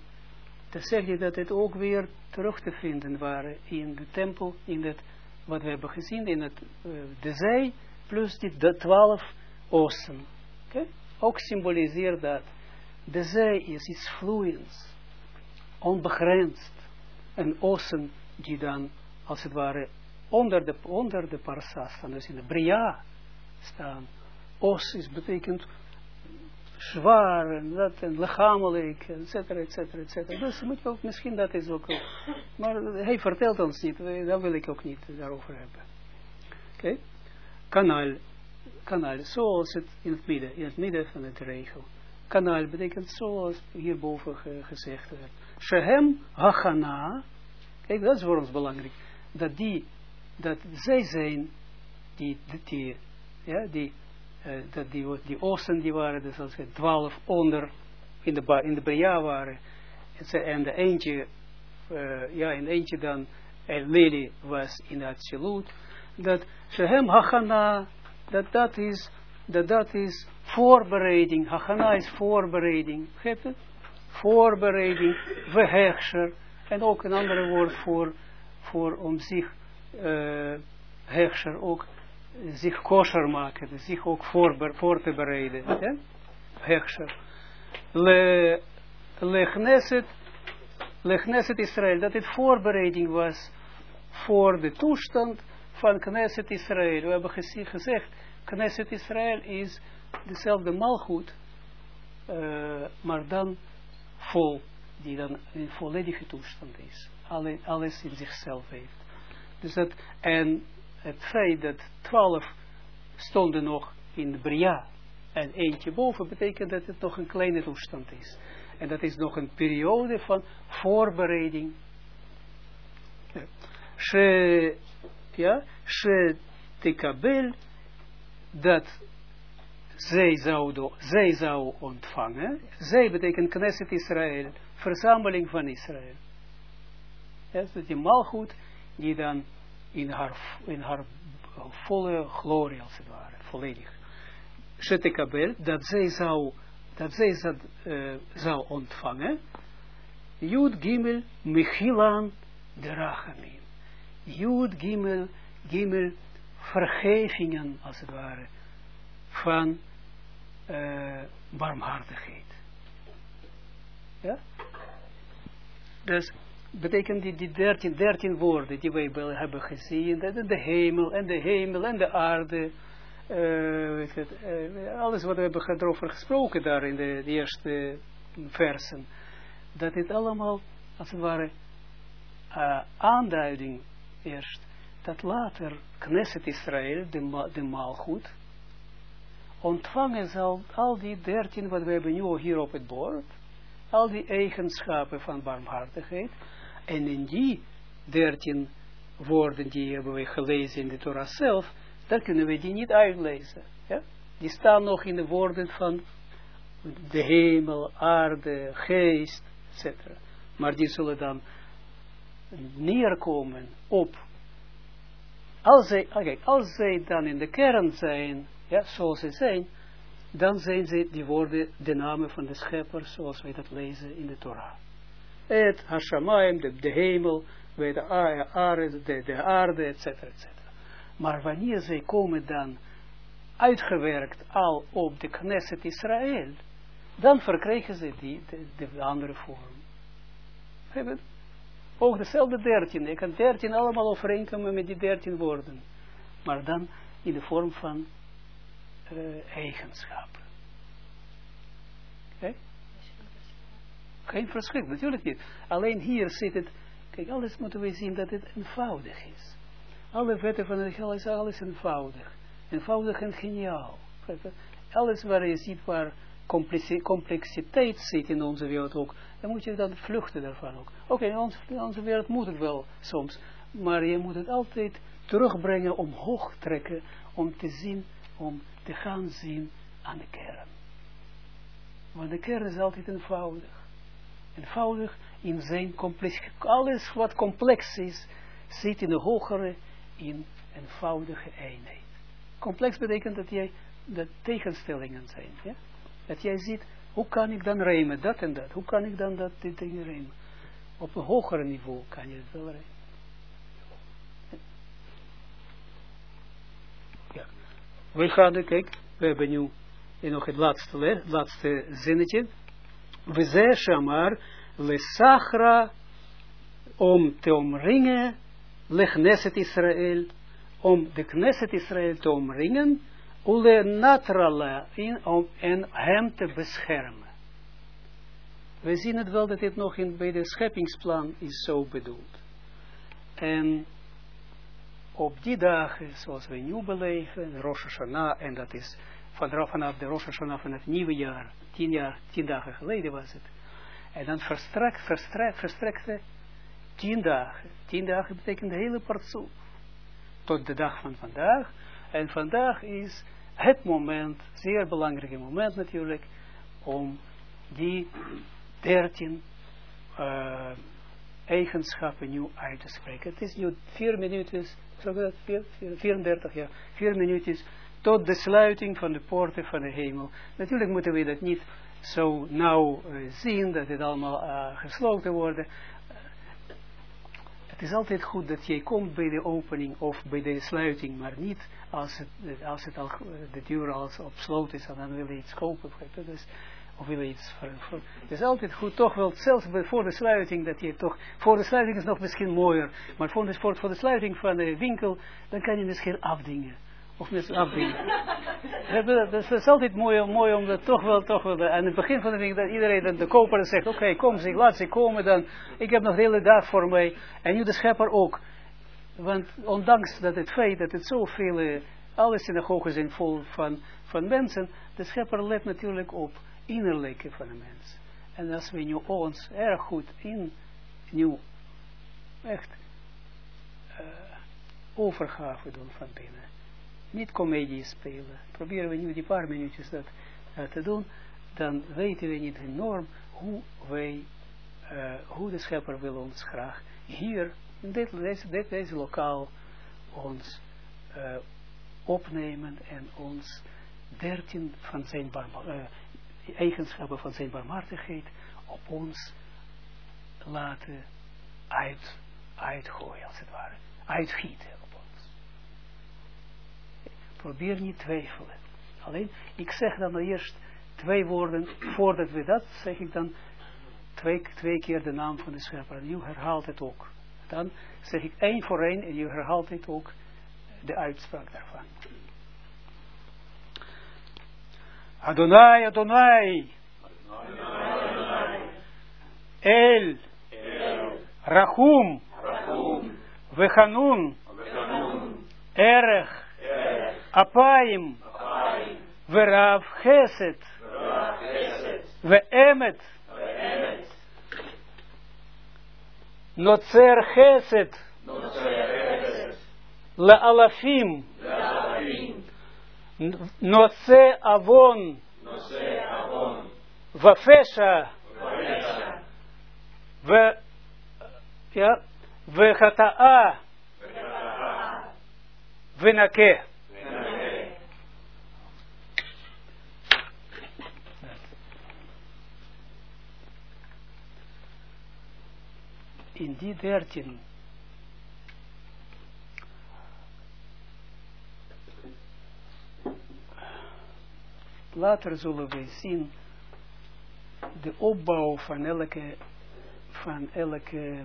Dan zeg je dat het ook weer terug te vinden waren in de tempel, in het, wat we hebben gezien, in het, uh, de zee, plus die de twaalf ossen. Okay? Ook symboliseert dat. De zee is iets vloeiends, onbegrensd. En ossen die dan, als het ware, onder de, onder de parsa staan, dus in de bria staan. Os is betekent zwaar en dat en lichamelijk, et cetera, et cetera, et cetera. Dus moet je misschien dat is ook, maar hij vertelt ons niet, dat wil ik ook niet daarover hebben. Oké? Okay? Kanaal, kanaal, zoals het in het midden, in het midden van het regel. Kanaal betekent zoals hierboven ge, gezegd werd. Shehem hachana, kijk dat is voor ons belangrijk, dat die, dat zij zijn, die, die, ja, die uh, dat die, die ossen die waren, dus als het twaalf onder in de, in de Bria waren. En de eentje, uh, ja, en eentje dan, en Lely was in het Absolute. Dat Shehem Hachana, dat dat is, dat dat is voorbereiding. Hachana is voorbereiding. Geeft het? Voorbereiding, verhegscher. En ook een ander woord voor, voor om zich, uh, ook zich kosher maken, dus zich ook voor, te bereiden. Ja? Heksher. Le, le Knesset, Israël, dat het voorbereiding was voor de toestand van Knesset Israël. We hebben gezegd, Knesset Israël is dezelfde malgoed, uh, maar dan vol, die dan in volledige toestand is. Alle, alles in zichzelf heeft. Dus dat, en het feit dat twaalf stonden nog in de Bria en eentje boven, betekent dat het nog een kleine toestand is. En dat is nog een periode van voorbereiding. She, ja, she tekabel, dat zij zou, zij zou ontvangen. Zij betekent Knesset Israël, verzameling van Israël. Ja, dat die malgoed die dan in haar, in haar volle glorie, als het ware, volledig. Shetekabel, dat zij zou, dat zij zou, uh, zou ontvangen, Jud Gimel Michilan de Rachamim. Jud Gimel, Gimel vergevingen, als het ware, van uh, barmhartigheid. Ja? Dus betekent die, die 13, 13 woorden die wij hebben gezien, dat de hemel en de hemel en de aarde, het, uh, alles wat we hebben erover gesproken daar in de, de eerste versen, dat dit allemaal, als het ware, aanduiding eerst, dat later Knesset Israël, de, de maalgoed, ontvangen zal al die dertien wat we hebben nu hier op het bord, al die eigenschappen van barmhartigheid, en in die dertien woorden die hebben we gelezen in de Torah zelf, daar kunnen we die niet uitlezen. Ja? Die staan nog in de woorden van de hemel, aarde, geest, etc. Maar die zullen dan neerkomen op, als zij, okay, als zij dan in de kern zijn, ja, zoals ze zijn, dan zijn ze die woorden de namen van de schepper, zoals wij dat lezen in de Torah het Hashamayim, de, de hemel, de aarde, de, de aarde, etc. etc. Maar wanneer zij komen dan uitgewerkt al op de Knesset Israël, dan verkrijgen ze die, de, de andere vorm. Ook dezelfde dertien. Ik kan dertien allemaal overeenkomen met die dertien woorden. Maar dan in de vorm van uh, eigenschappen. Okay? Geen verschil, natuurlijk niet. Alleen hier zit het, kijk, alles moeten we zien dat het eenvoudig is. Alle wetten van het hel is alles eenvoudig. Eenvoudig en geniaal. Alles waar je ziet waar complexiteit zit in onze wereld ook, dan moet je dan vluchten daarvan ook. Oké, in, onze, wereld moet het wel soms, maar je moet het altijd terugbrengen, omhoog trekken, om te zien, om te gaan zien aan de kern. Want de kern is altijd eenvoudig. Eenvoudig in zijn complex. Alles wat complex is, zit in de hogere, in eenvoudige eenheid. Complex betekent dat jij dat tegenstellingen zijn. Ja? Dat jij ziet, hoe kan ik dan rijmen, dat en dat. Hoe kan ik dan dat die dingen rijmen. Op een hoger niveau kan je het wel rijmen. Ja. We gaan, kijk, we hebben nu nog het laatste, het laatste zinnetje. We zeggen shamar, le sachra, om te omringen, le Knesset Israël, om de Knesset Israël te omringen, ule natrala, om en hem te beschermen. We zien het wel dat dit nog in, bij de scheppingsplan is zo bedoeld. En op die dagen, zoals we nu beleven, Rosh Hashanah, en dat is vanaf de Rosh Hashanah van het nieuwe jaar, tien, jaar, tien dagen geleden was het. En dan verstrekt, verstrekt, verstrekte tien dagen. Tien dagen betekent de hele partsoe. Tot de dag van vandaag. En vandaag is het moment, zeer belangrijk moment natuurlijk, om die dertien uh, eigenschappen nu uit te spreken. Het is nu vier minuten, zo 34, ja, vier minuten tot de sluiting van de poorten van de hemel. Natuurlijk moeten we dat niet zo nauw uh, zien, dat het allemaal uh, gesloten wordt. Is altijd goed dat je komt bij de opening of bij de sluiting, maar niet als het, als het al, de deur al op slot is en dan wil je iets kopen. Dus, of wil je iets voor, Het is altijd goed, toch wel, zelfs voor de sluiting, dat je toch, voor de sluiting is nog misschien mooier, maar voor de, voor de sluiting van de winkel, dan kan je misschien afdingen of met afdingen. dat is altijd mooi, mooi om dat toch wel, toch wel, aan het begin van de ding, dat iedereen, dat de koper zegt, oké, kom, zeg, laat ze komen dan, ik heb nog de hele dag voor mij, en nu de schepper ook. Want ondanks dat het feit dat het zoveel, uh, alle synagogen zijn vol van, van mensen, de schepper let natuurlijk op innerlijke van de mens. En als we nu ons erg goed in, nu echt uh, overgave doen van binnen niet comedie spelen. Proberen we nu die paar minuutjes dat te doen, dan weten we niet enorm hoe wij, uh, hoe de schepper wil ons graag hier, in dit, deze, deze lokaal, ons uh, opnemen en ons dertien van zijn eigenschappen van zijn barmhartigheid op ons laten uit, uitgooien, als het ware, uitgieten. Probeer niet twijfelen. Alleen, ik zeg dan eerst twee woorden, voordat we dat, zeg ik dan twee, twee keer de naam van de schepper. En je herhaalt het ook. Dan zeg ik één voor één en je herhaalt het ook, de uitspraak daarvan. Adonai, Adonai. El. Rachum. Vechanun. Erech. Apaim, Verav Chesed, Ve'emet, Notzer La'alafim, Nose Avon, Vafesha, Ve, ja, Vechata'a, Venake. In die dertien. Later zullen we zien de opbouw van elke van elke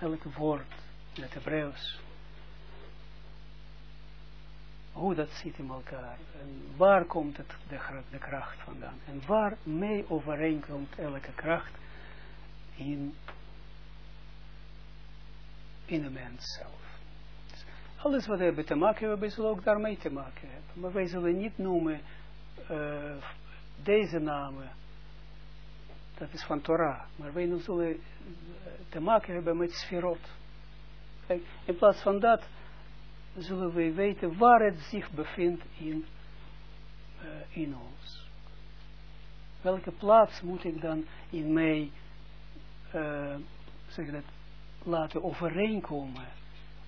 elke woord in het Hebreeuws. Hoe dat zit in elkaar en waar komt het de, de kracht vandaan? En waar mee overeenkomt elke kracht in in de mens zelf. Alles wat we hebben te maken hebben, zullen ook daarmee te maken hebben. Maar wij zullen niet noemen uh, deze namen, dat is van Torah, maar wij zullen eh, te maken hebben met sferot. In plaats van dat zullen we weten waar het zich bevindt in, uh, in ons. Welke plaats moet ik dan in mij, uh, zeg dat, laten overeenkomen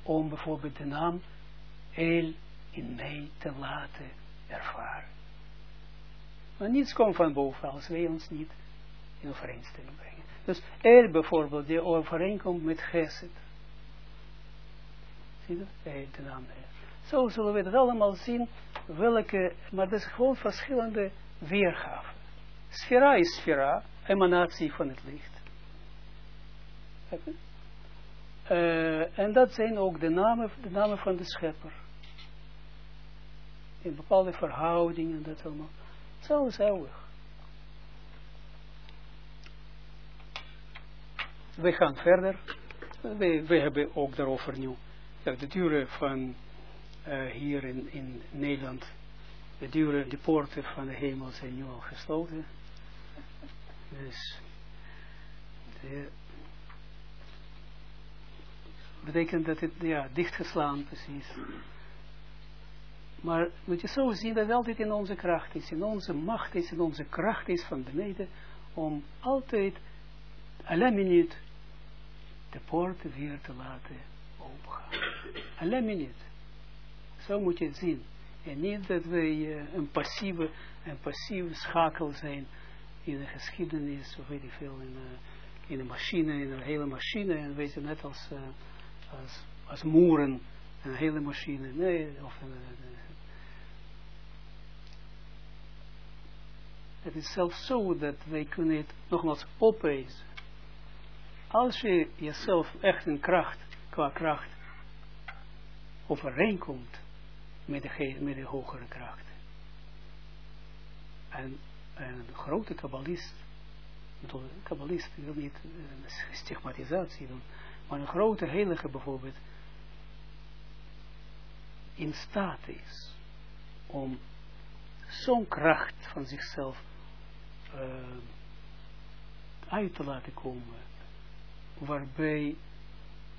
om bijvoorbeeld de naam El in mij te laten ervaren. Maar niets komt van boven als wij ons niet in overeenstemming brengen. Dus El bijvoorbeeld, die overeenkomt met Geset. Zie je? El, de naam El. Zo zullen we dat allemaal zien, welke, maar dat is gewoon verschillende weergaven. Sfera is sfera, emanatie van het licht. Uh, en dat zijn ook de namen, de namen van de schepper. In bepaalde verhoudingen, dat allemaal. Zo is eeuwig. We gaan verder. We, hebben ook daarover nu. de deuren van uh, hier in, in Nederland, de deuren, de poorten van de hemel zijn nu al gesloten. Dus, de, betekent dat het, ja, dichtgeslaan precies. Maar moet je zo zien dat altijd in onze kracht is, in onze macht is, in onze kracht is van beneden, om altijd, alle minuut, de poorten weer te laten opengaan. Alle minuut. Zo moet je het zien. En niet dat wij uh, een passieve, een passieve schakel zijn in de geschiedenis, of veel, in, uh, in een machine, in een hele machine, en wij zijn net als, uh, als, als moeren, een hele machine, nee, of een, het is zelfs zo dat wij kunnen het nogmaals opeisen. Als je jezelf echt in kracht, qua kracht, overeenkomt met de, met de hogere krachten. En, een grote kabbalist, kabbalist, wil niet uh, stigmatisatie doen, maar een grote heilige bijvoorbeeld, in staat is om zo'n kracht van zichzelf uh, uit te laten komen, waarbij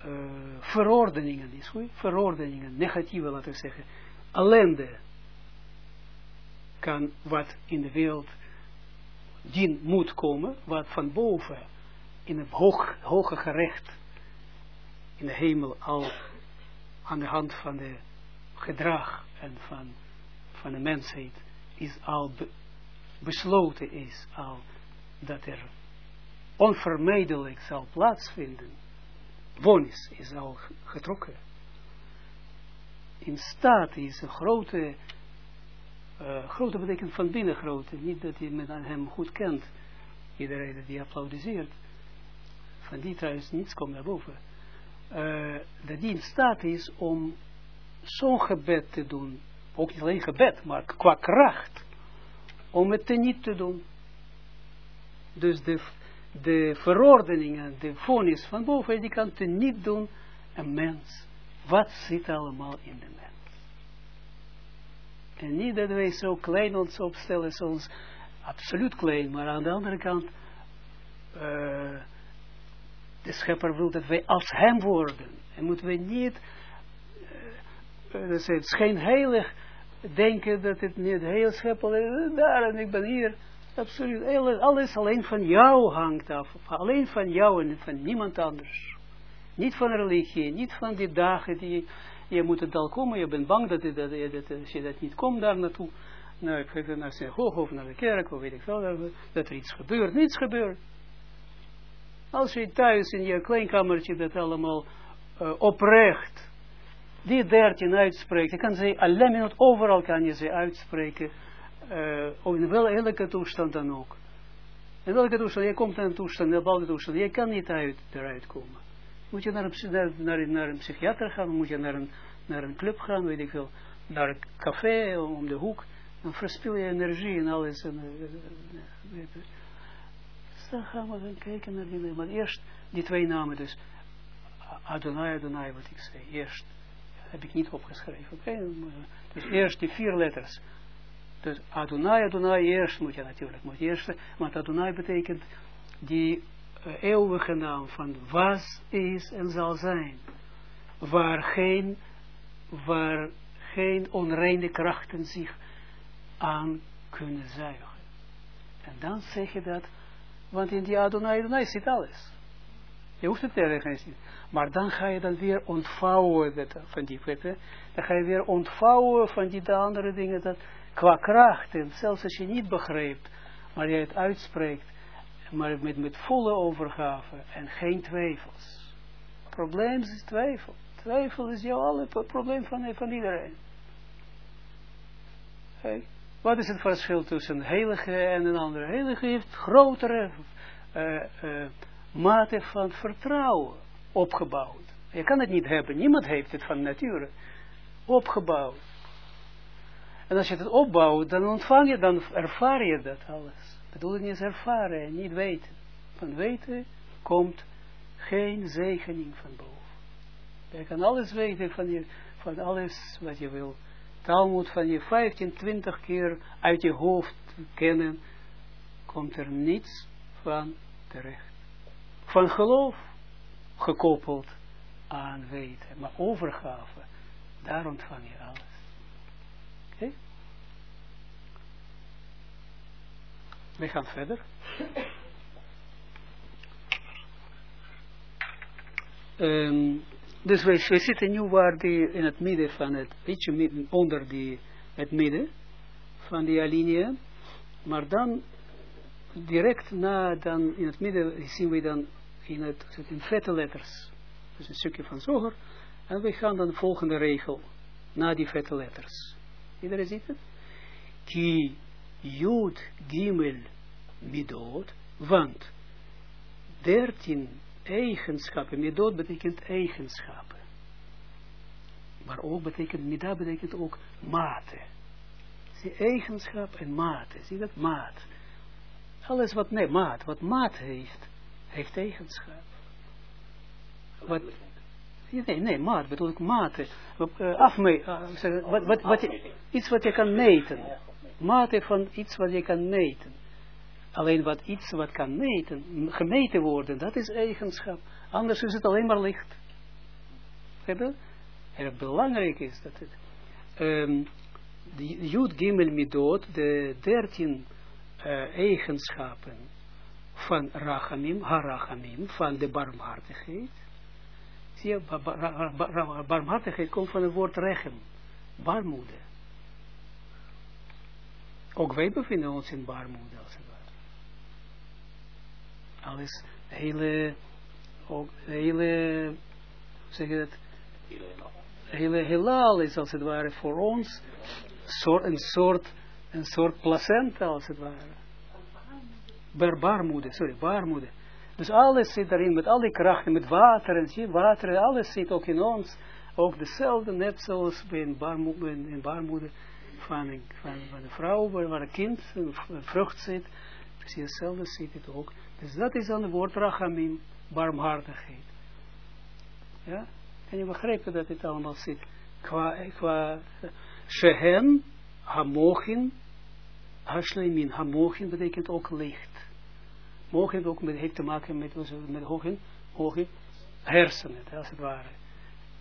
uh, verordeningen is, goed? verordeningen, negatieve laten we zeggen, ellende kan wat in de wereld dien moet komen, wat van boven in het hoog, hoge gerecht in de hemel al aan de hand van de gedrag en van, van de mensheid is al besloten is al dat er onvermijdelijk zal plaatsvinden. Wonis is al getrokken. In staat is, een grote, uh, grote betekent van binnen grote, niet dat je met hem goed kent, iedereen die applaudisseert, van die trouwens niets komt naar boven, uh, dat die in staat is om zo'n gebed te doen, ook niet alleen gebed, maar qua kracht, om het te niet te doen. Dus de, de verordeningen, de vonnis van boven, die kan te niet doen, een mens wat zit allemaal in de mens? En niet dat wij zo klein ons opstellen, absoluut klein, maar aan de andere kant, uh, de schepper wil dat wij als hem worden. En moeten we niet, uh, dat is schijnheilig, denken dat het niet heel schepper is, daar en ik ben hier. Absoluut, alles alleen van jou hangt af. Alleen van jou en van niemand anders. Niet van religie, niet van die dagen die je moet het al komen, je bent bang dat, dat, dat, als je dat niet komt daar naartoe, nou, ik ga naar synagoge of naar de kerk, of weet ik veel, dat er iets gebeurt, niets gebeurt. Als je thuis in je kleinkamertje dat allemaal uh, oprecht, die dertien uitspreekt, dan kan ze alleen minuten overal kan je ze uitspreken, uh, in welke toestand dan ook. In welke toestand, je komt in een toestand, in bepaalde toestand, je kan niet uit, eruit komen. Moet je naar een, naar, naar, naar een psychiater gaan, moet je naar een, naar een club gaan, weet ik veel, naar een café om de hoek, dan verspil je energie en alles. En, dus dan gaan we dan kijken naar die. Maar eerst die twee namen dus, Adonai, Adonai, wat ik zei, eerst heb ik niet opgeschreven, oké? Okay? Dus eerst die vier letters, Dus Adonai, Adonai, eerst moet je natuurlijk, moet eerst, want Adonai betekent die uh, eeuwige naam van was, is en zal zijn. Waar geen, waar geen onreine krachten zich aan kunnen zuigen. En dan zeg je dat, want in die Adonai, Adonai zit alles. Je hoeft het ergens niet. Maar dan ga je dan weer ontvouwen dat, van die wetten. Dan ga je weer ontvouwen van die de andere dingen. Dat, qua krachten, zelfs als je niet begrijpt, maar je het uitspreekt, maar met, met volle overgave en geen twijfels. Probleem is twijfel. Twijfel is jouw alle probleem van, van iedereen. Hey. Wat is het verschil tussen heilige en een andere? Heilige heeft grotere uh, uh, mate van vertrouwen opgebouwd. Je kan het niet hebben, niemand heeft het van nature opgebouwd. En als je het opbouwt, dan ontvang je, dan ervaar je dat alles. Bedoel ik niet ervaren en niet weten. Van weten komt geen zegening van boven. Je kan alles weten van, je, van alles wat je wil. Talmud van je 15, 20 keer uit je hoofd kennen, komt er niets van terecht. Van geloof gekoppeld aan weten, maar overgave, daar ontvang je alles. Oké? Okay? We gaan verder. Um, dus wij, wij zitten nu waar die, in het midden van het, beetje onder die, het midden van die alinea. Maar dan, direct na, dan in het midden zien we dan in, het, in vette letters. Dus een stukje van zoger. En we gaan dan de volgende regel, na die vette letters. Iedereen ziet het? Ki Jud Gimel Midot, want dertien eigenschappen, Midot betekent eigenschappen. Maar ook betekent, Midah betekent ook mate. Zie, eigenschap en mate, zie dat? Maat. Alles wat, nee, maat, wat maat heeft, heeft eigenschap. Wat, nee, nee, maat bedoel ik mate. Uh, afme, uh, wat, wat, wat, iets wat je kan meten. Mate van iets wat je kan meten. Alleen wat iets wat kan meten, gemeten worden, dat is eigenschap. Anders is het alleen maar licht. En het belangrijk is dat het, um, de Jud Gimel de dertien uh, eigenschappen van Rachamim, Harachamim, van de barmhartigheid. Zie je, barmhartigheid komt van het woord rechem, barmoede. Ook wij bevinden ons in baarmoede, als. Alles, hele, ook hele, zeg je dat, hele heelal is als het ware voor ons soort, een soort, een soort placenta, als het ware. Bar, baarmoede, sorry, baarmoede. Dus alles zit daarin, met al die krachten, met water en zie, water, alles zit ook in ons. Ook dezelfde, net zoals bij een in baarmoede van een, van, van een vrouw, waar, waar een kind, een, vrucht zit, precies hetzelfde zit het ook. Dus dat is dan het woord rachamim, barmhartigheid. Ja, kan je begrijpen dat dit allemaal zit? Qua, qua shehen, hamochin, hashleimin, hamochin betekent ook licht. Mogen ook met, heeft te maken met, met hogen, hoge hersenen, als het ware.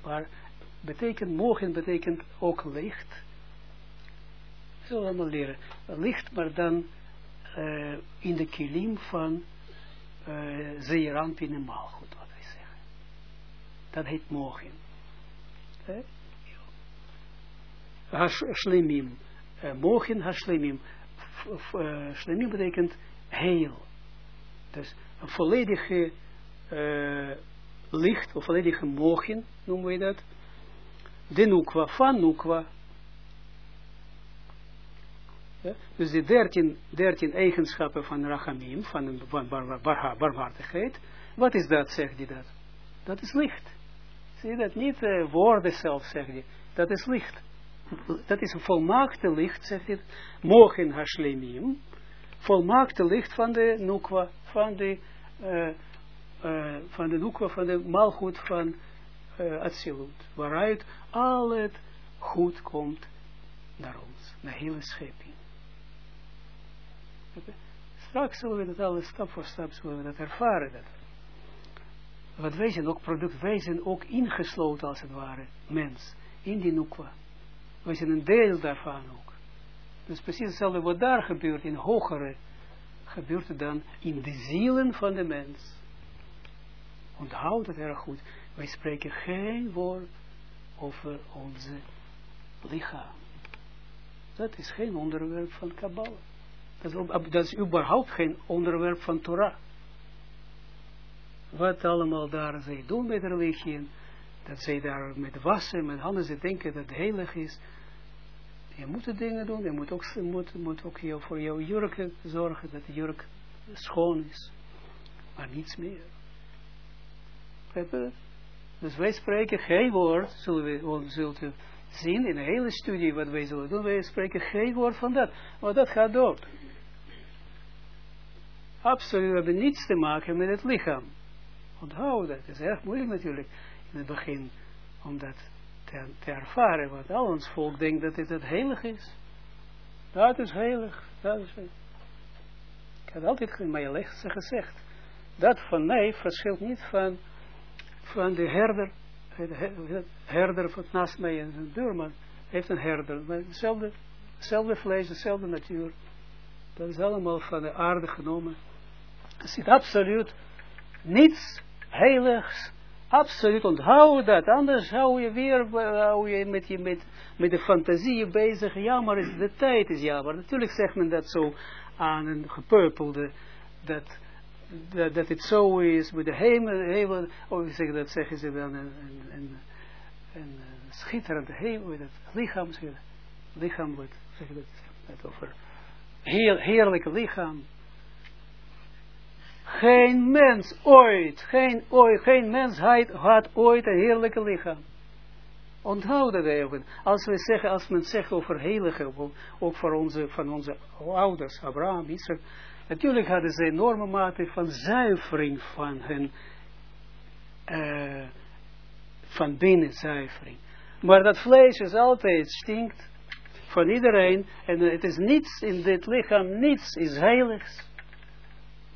Maar betekent, mogen betekent ook licht zullen we allemaal leren. Licht, maar dan uh, in de kilim van uh, Zeeranpin en Maalgoed, wat wij zeggen. Dat heet mogen. Eh? Hashlemim. Mogen hashlemim. Uh, betekent heel. Dus een volledige licht, of volledige mogen, noemen we dat. De nukwa, van nukwa, Dus die dertien, dertien eigenschappen van rachamim, van, van bar, bar, barmhartigheid, wat is dat, zegt hij dat? Dat is licht. Zie je dat? Niet uh, woorden zelf, zegt hij. Dat is licht. Dat is een volmaakte licht, zegt hij. Mogen hashlemim. Volmaakte licht van de nukwa, van de, uh, van de nukwa, van de maalgoed van uh, Atsilut. Waaruit al het goed komt naar ons, naar hele schepping. Straks zullen we dat alles stap voor stap zullen we dat ervaren. Dat. Want wij zijn ook product, wij zijn ook ingesloten als het ware, mens, in die nukwa. Wij zijn een deel daarvan ook. Dus precies hetzelfde wat daar gebeurt, in hogere, gebeurt het dan in de zielen van de mens. Onthoud het erg goed. Wij spreken geen woord over onze lichaam. Dat is geen onderwerp van Kabbalah. Dat is, überhaupt geen onderwerp van Torah. Wat allemaal daar zij doen met religie, dat zij daar met wassen, met handen, ze denken dat het heilig is. Je moet dingen doen, je moet ook, moet, moet ook voor jouw jurk zorgen, dat de jurk schoon is. Maar niets meer. Dus wij spreken geen woord, zullen we, zult u zien in de hele studie wat wij zullen doen, wij spreken geen woord van dat, want dat gaat dood. Absoluut, hebben niets te maken met het lichaam. Onthoud dat, het is erg moeilijk natuurlijk in het begin om dat te, ervaren, want al ons volk denkt dat het het heilig is. Dat is heilig, dat is heilig. Ik had altijd in mijn lessen gezegd, dat van mij verschilt niet van, van de herder, de herder van naast mij en een deurman heeft een herder, maar hetzelfde, vlees, dezelfde natuur. Dat is allemaal van de aarde genomen. Er zit absoluut niets heiligs. Absoluut onthoud dat. Anders hou je weer hou je met, je met, met de fantasie bezig. Ja, maar is de tijd is ja. Maar natuurlijk zegt men dat zo aan een gepurpelde. Dat, dat, het zo is met de hemel. hemel oh, zeg, dat zeggen ze dan. Een, een, een, een schitterend hemel. Het lichaam. Lichaam wordt. Zeg dat over. Heel, heerlijke lichaam geen mens ooit, geen, ooit, geen mensheid had ooit een heerlijke lichaam. Onthoud dat even. Als we zeggen, als men zegt over heilige, ook voor onze, van onze ouders, Abraham, Isaac, natuurlijk hadden ze enorme mate van zuivering van hun, uh, van binnenzuivering. Maar dat vlees is altijd stinkt van iedereen en het is niets in dit lichaam, niets is heiligs.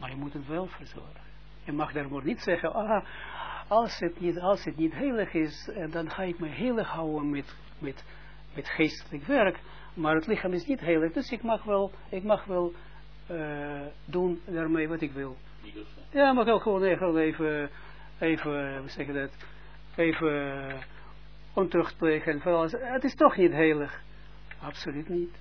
Maar je moet het wel verzorgen. Je mag daarvoor niet zeggen, ah, als het niet, als het niet heilig is, eh, dan ga ik me heilig houden met, met, met geestelijk werk. Maar het lichaam is niet heilig, dus ik mag wel, ik mag wel uh, doen daarmee wat ik wil. Ja, maar ik wil gewoon even, even, even hoe zeg je dat, even uh, ontucht plegen. Het is toch niet heilig. Absoluut niet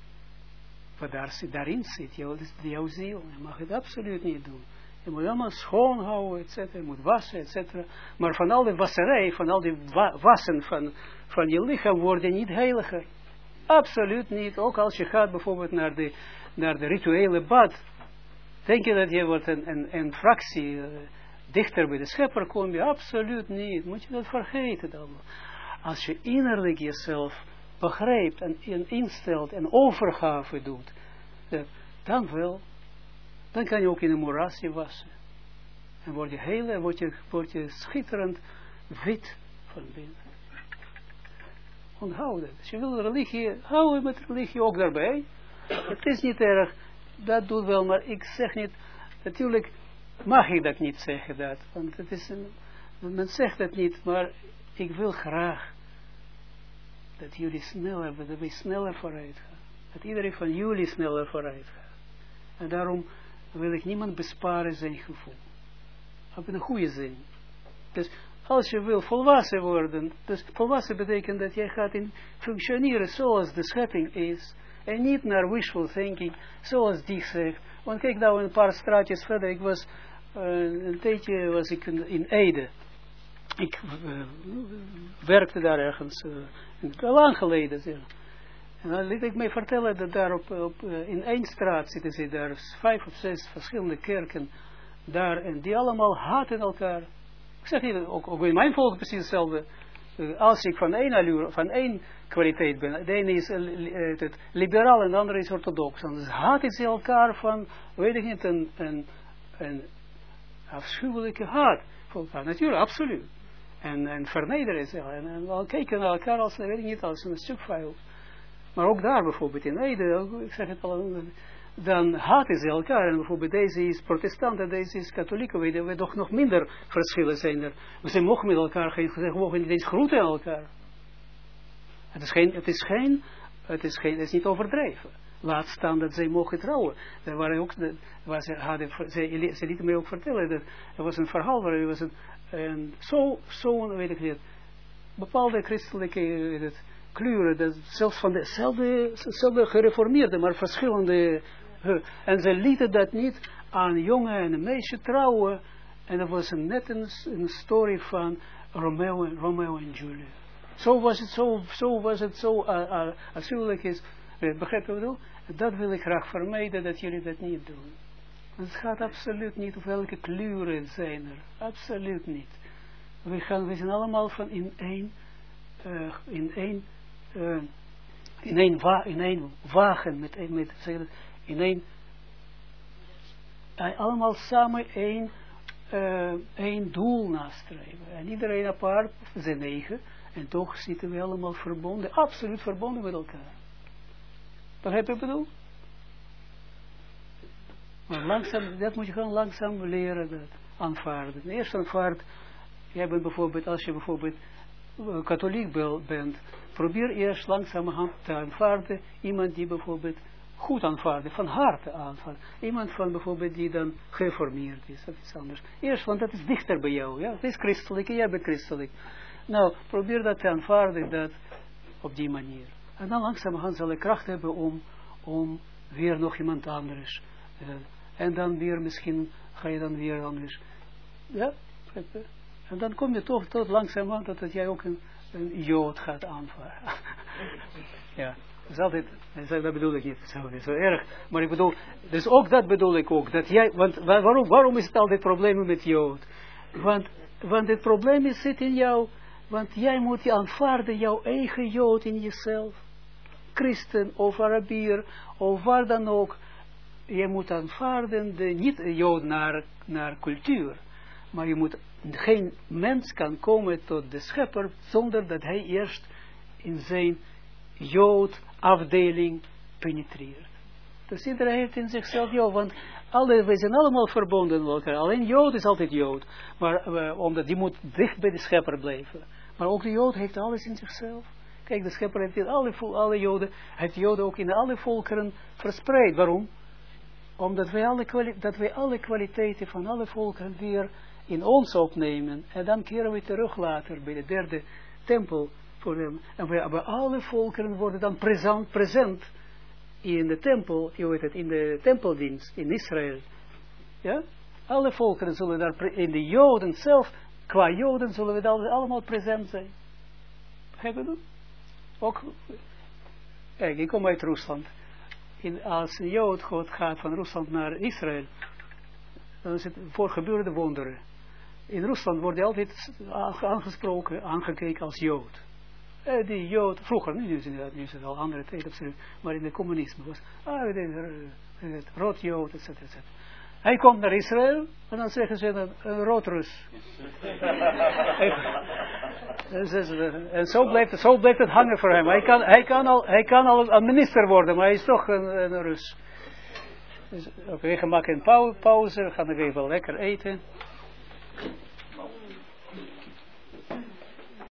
wat daar, daarin zit, jouw, jouw ziel. Je mag het absoluut niet doen. Je moet allemaal schoonhouden, et cetera. Je moet wassen, et cetera. Maar van al die wasserij, van al die wassen van, van je lichaam worden niet heiliger. Absoluut niet. Ook als je gaat bijvoorbeeld naar de, naar de rituele bad. Denk je dat je wordt een, fractie uh, dichter bij de schepper kom je? Absoluut niet. Moet je dat vergeten dan. Als je innerlijk jezelf begrijpt en, instelt en overgave doet, dan wel, dan kan je ook in een moerasje wassen. En word je heel, word je, word je schitterend wit van binnen. Onthoud het. Als je wil religie, hou je met religie ook daarbij. Het is niet erg, dat doet wel, maar ik zeg niet, natuurlijk mag ik dat niet zeggen, dat, want het is een, men zegt dat niet, maar ik wil graag dat jullie sneller, dat wij sneller vooruit gaan. Dat iedereen van jullie sneller vooruit gaat. En daarom wil ik niemand besparen zijn gevoel. Op een goede zin. Dus als je wil volwassen worden, dus volwassen betekent dat jij gaat in functioneren zoals de schepping is. En niet naar wishful thinking, zoals die zegt. Want kijk nou een paar straatjes verder, ik was, uh, een tijdje was ik in, in Ede ik uh, werkte daar ergens, uh, lang geleden. Zeg. En dan liet ik mij vertellen dat daar op, op, in één straat zitten ze daar vijf of zes verschillende kerken daar en die allemaal haten elkaar. Ik zeg niet, ook, ook in mijn volk precies hetzelfde. Als ik van één allure, van één kwaliteit ben, de ene is het liberaal en de andere is orthodox. Dan haten ze elkaar van, weet ik niet, een, een, een afschuwelijke haat. Natuurlijk, absoluut en, en vernederen zich. En, en wel kijken naar elkaar als, weet ik niet, als een stuk vuil. Maar ook daar bijvoorbeeld in Ede, ik zeg het al, dan haten ze elkaar. En bijvoorbeeld deze is protestant en deze is katholiek. We we toch nog minder verschillen zijn er. Zijn mogen met elkaar geen, ze mogen niet eens groeten aan elkaar. Het is geen, het is geen, het is geen, is niet overdreven. Laat staan dat zij mogen trouwen. Er waren ook, waar ze, hadden, ze, ze lieten mij ook vertellen, dat er was een verhaal waar er was een, een zo, zo, weet ik niet, bepaalde christelijke, kleuren, dat zelfs van dezelfde gereformeerde, maar verschillende, en ze lieten dat niet aan jongen en een meisje trouwen, en dat was net een, een story van Romeo, Romeo en Julia. Zo was het, zo, zo was het, zo uh, is. Begrijp je wat ik? Dat wil ik graag vermijden, dat jullie dat niet doen. Het gaat absoluut niet of welke kleuren zijn er. Absoluut niet. We, gaan, we zijn allemaal van in één, uh, in één, uh, in één, wa in één wagen, met, met, in uh, allemaal samen één, één doel nastreven. En iedereen apart, zijn negen, en toch zitten we allemaal verbonden, absoluut verbonden met elkaar. Begrijp je ik bedoel? Maar langzaam, dat moet je gewoon langzaam leren dat aanvaarden. Eerst aanvaard, jij bent bijvoorbeeld, als je bijvoorbeeld uh, katholiek bent, probeer eerst langzamerhand te aanvaarden, iemand die bijvoorbeeld goed aanvaarden, van harte aanvaarden. Iemand van bijvoorbeeld die dan geformeerd is, of iets anders. Eerst, want dat is dichter bij jou, ja. Het is christelijk jij bent christelijk. Nou, probeer dat te aanvaarden, dat op die manier. En dan langzamerhand zal ik kracht hebben om, om weer nog iemand anders. Uh, en dan weer misschien ga je dan weer anders. Ja? En dan kom je toch tot langzamerhand dat, jij ook een, een jood gaat aanvaren. (laughs) ja. Dat is dat bedoel ik niet, zo, zo erg. Maar ik bedoel, dus ook dat bedoel ik ook. Dat jij, want waarom, waarom is het altijd problemen met jood? Want, want het probleem zit in jou, want jij moet je aanvaarden, jouw eigen jood in jezelf christen of Arabier of waar dan ook, je moet aanvaarden de niet jood naar, naar cultuur. Maar je moet, geen mens kan komen tot de schepper zonder dat hij eerst in zijn jood afdeling penetreert. Dus iedereen heeft in zichzelf jood, want alle, wij zijn allemaal verbonden met. Alleen jood is altijd jood, maar uh, omdat die moet dicht bij de schepper blijven. Maar ook de jood heeft alles in zichzelf. Kijk, de schepper heeft alle, alle joden, heeft joden ook in alle volkeren verspreid. Waarom? Omdat wij alle, dat wij alle kwaliteiten van alle volkeren weer in ons opnemen. En dan keren we terug later bij de derde tempel voor hem. En bij alle volkeren worden dan present, present in de tempel, je weet het, in de tempeldienst in Israël. Ja? Alle volkeren zullen daar, in de joden zelf, qua joden zullen we dan allemaal present zijn. Heb je dat? Ook, kijk, ik kom uit Rusland. In, als een Jood God gaat van Rusland naar Israël, dan is het voor gebeurde wonderen. In Rusland wordt altijd aangesproken, aangekeken als Jood. Eh, die Jood, vroeger, nu is het, nu is het al andere tijd maar in de communisme was, ah, de, het rood Jood, etc. etc. Hij komt naar Israël en dan zeggen ze een, een roodrus. (laughs) en zo blijft, het, zo blijft het hangen voor hem. Hij kan, hij kan, al, hij kan al een minister worden, maar hij is toch een, een Rus. Dus, Oké, okay, we maken een pauze, we gaan nog even lekker eten.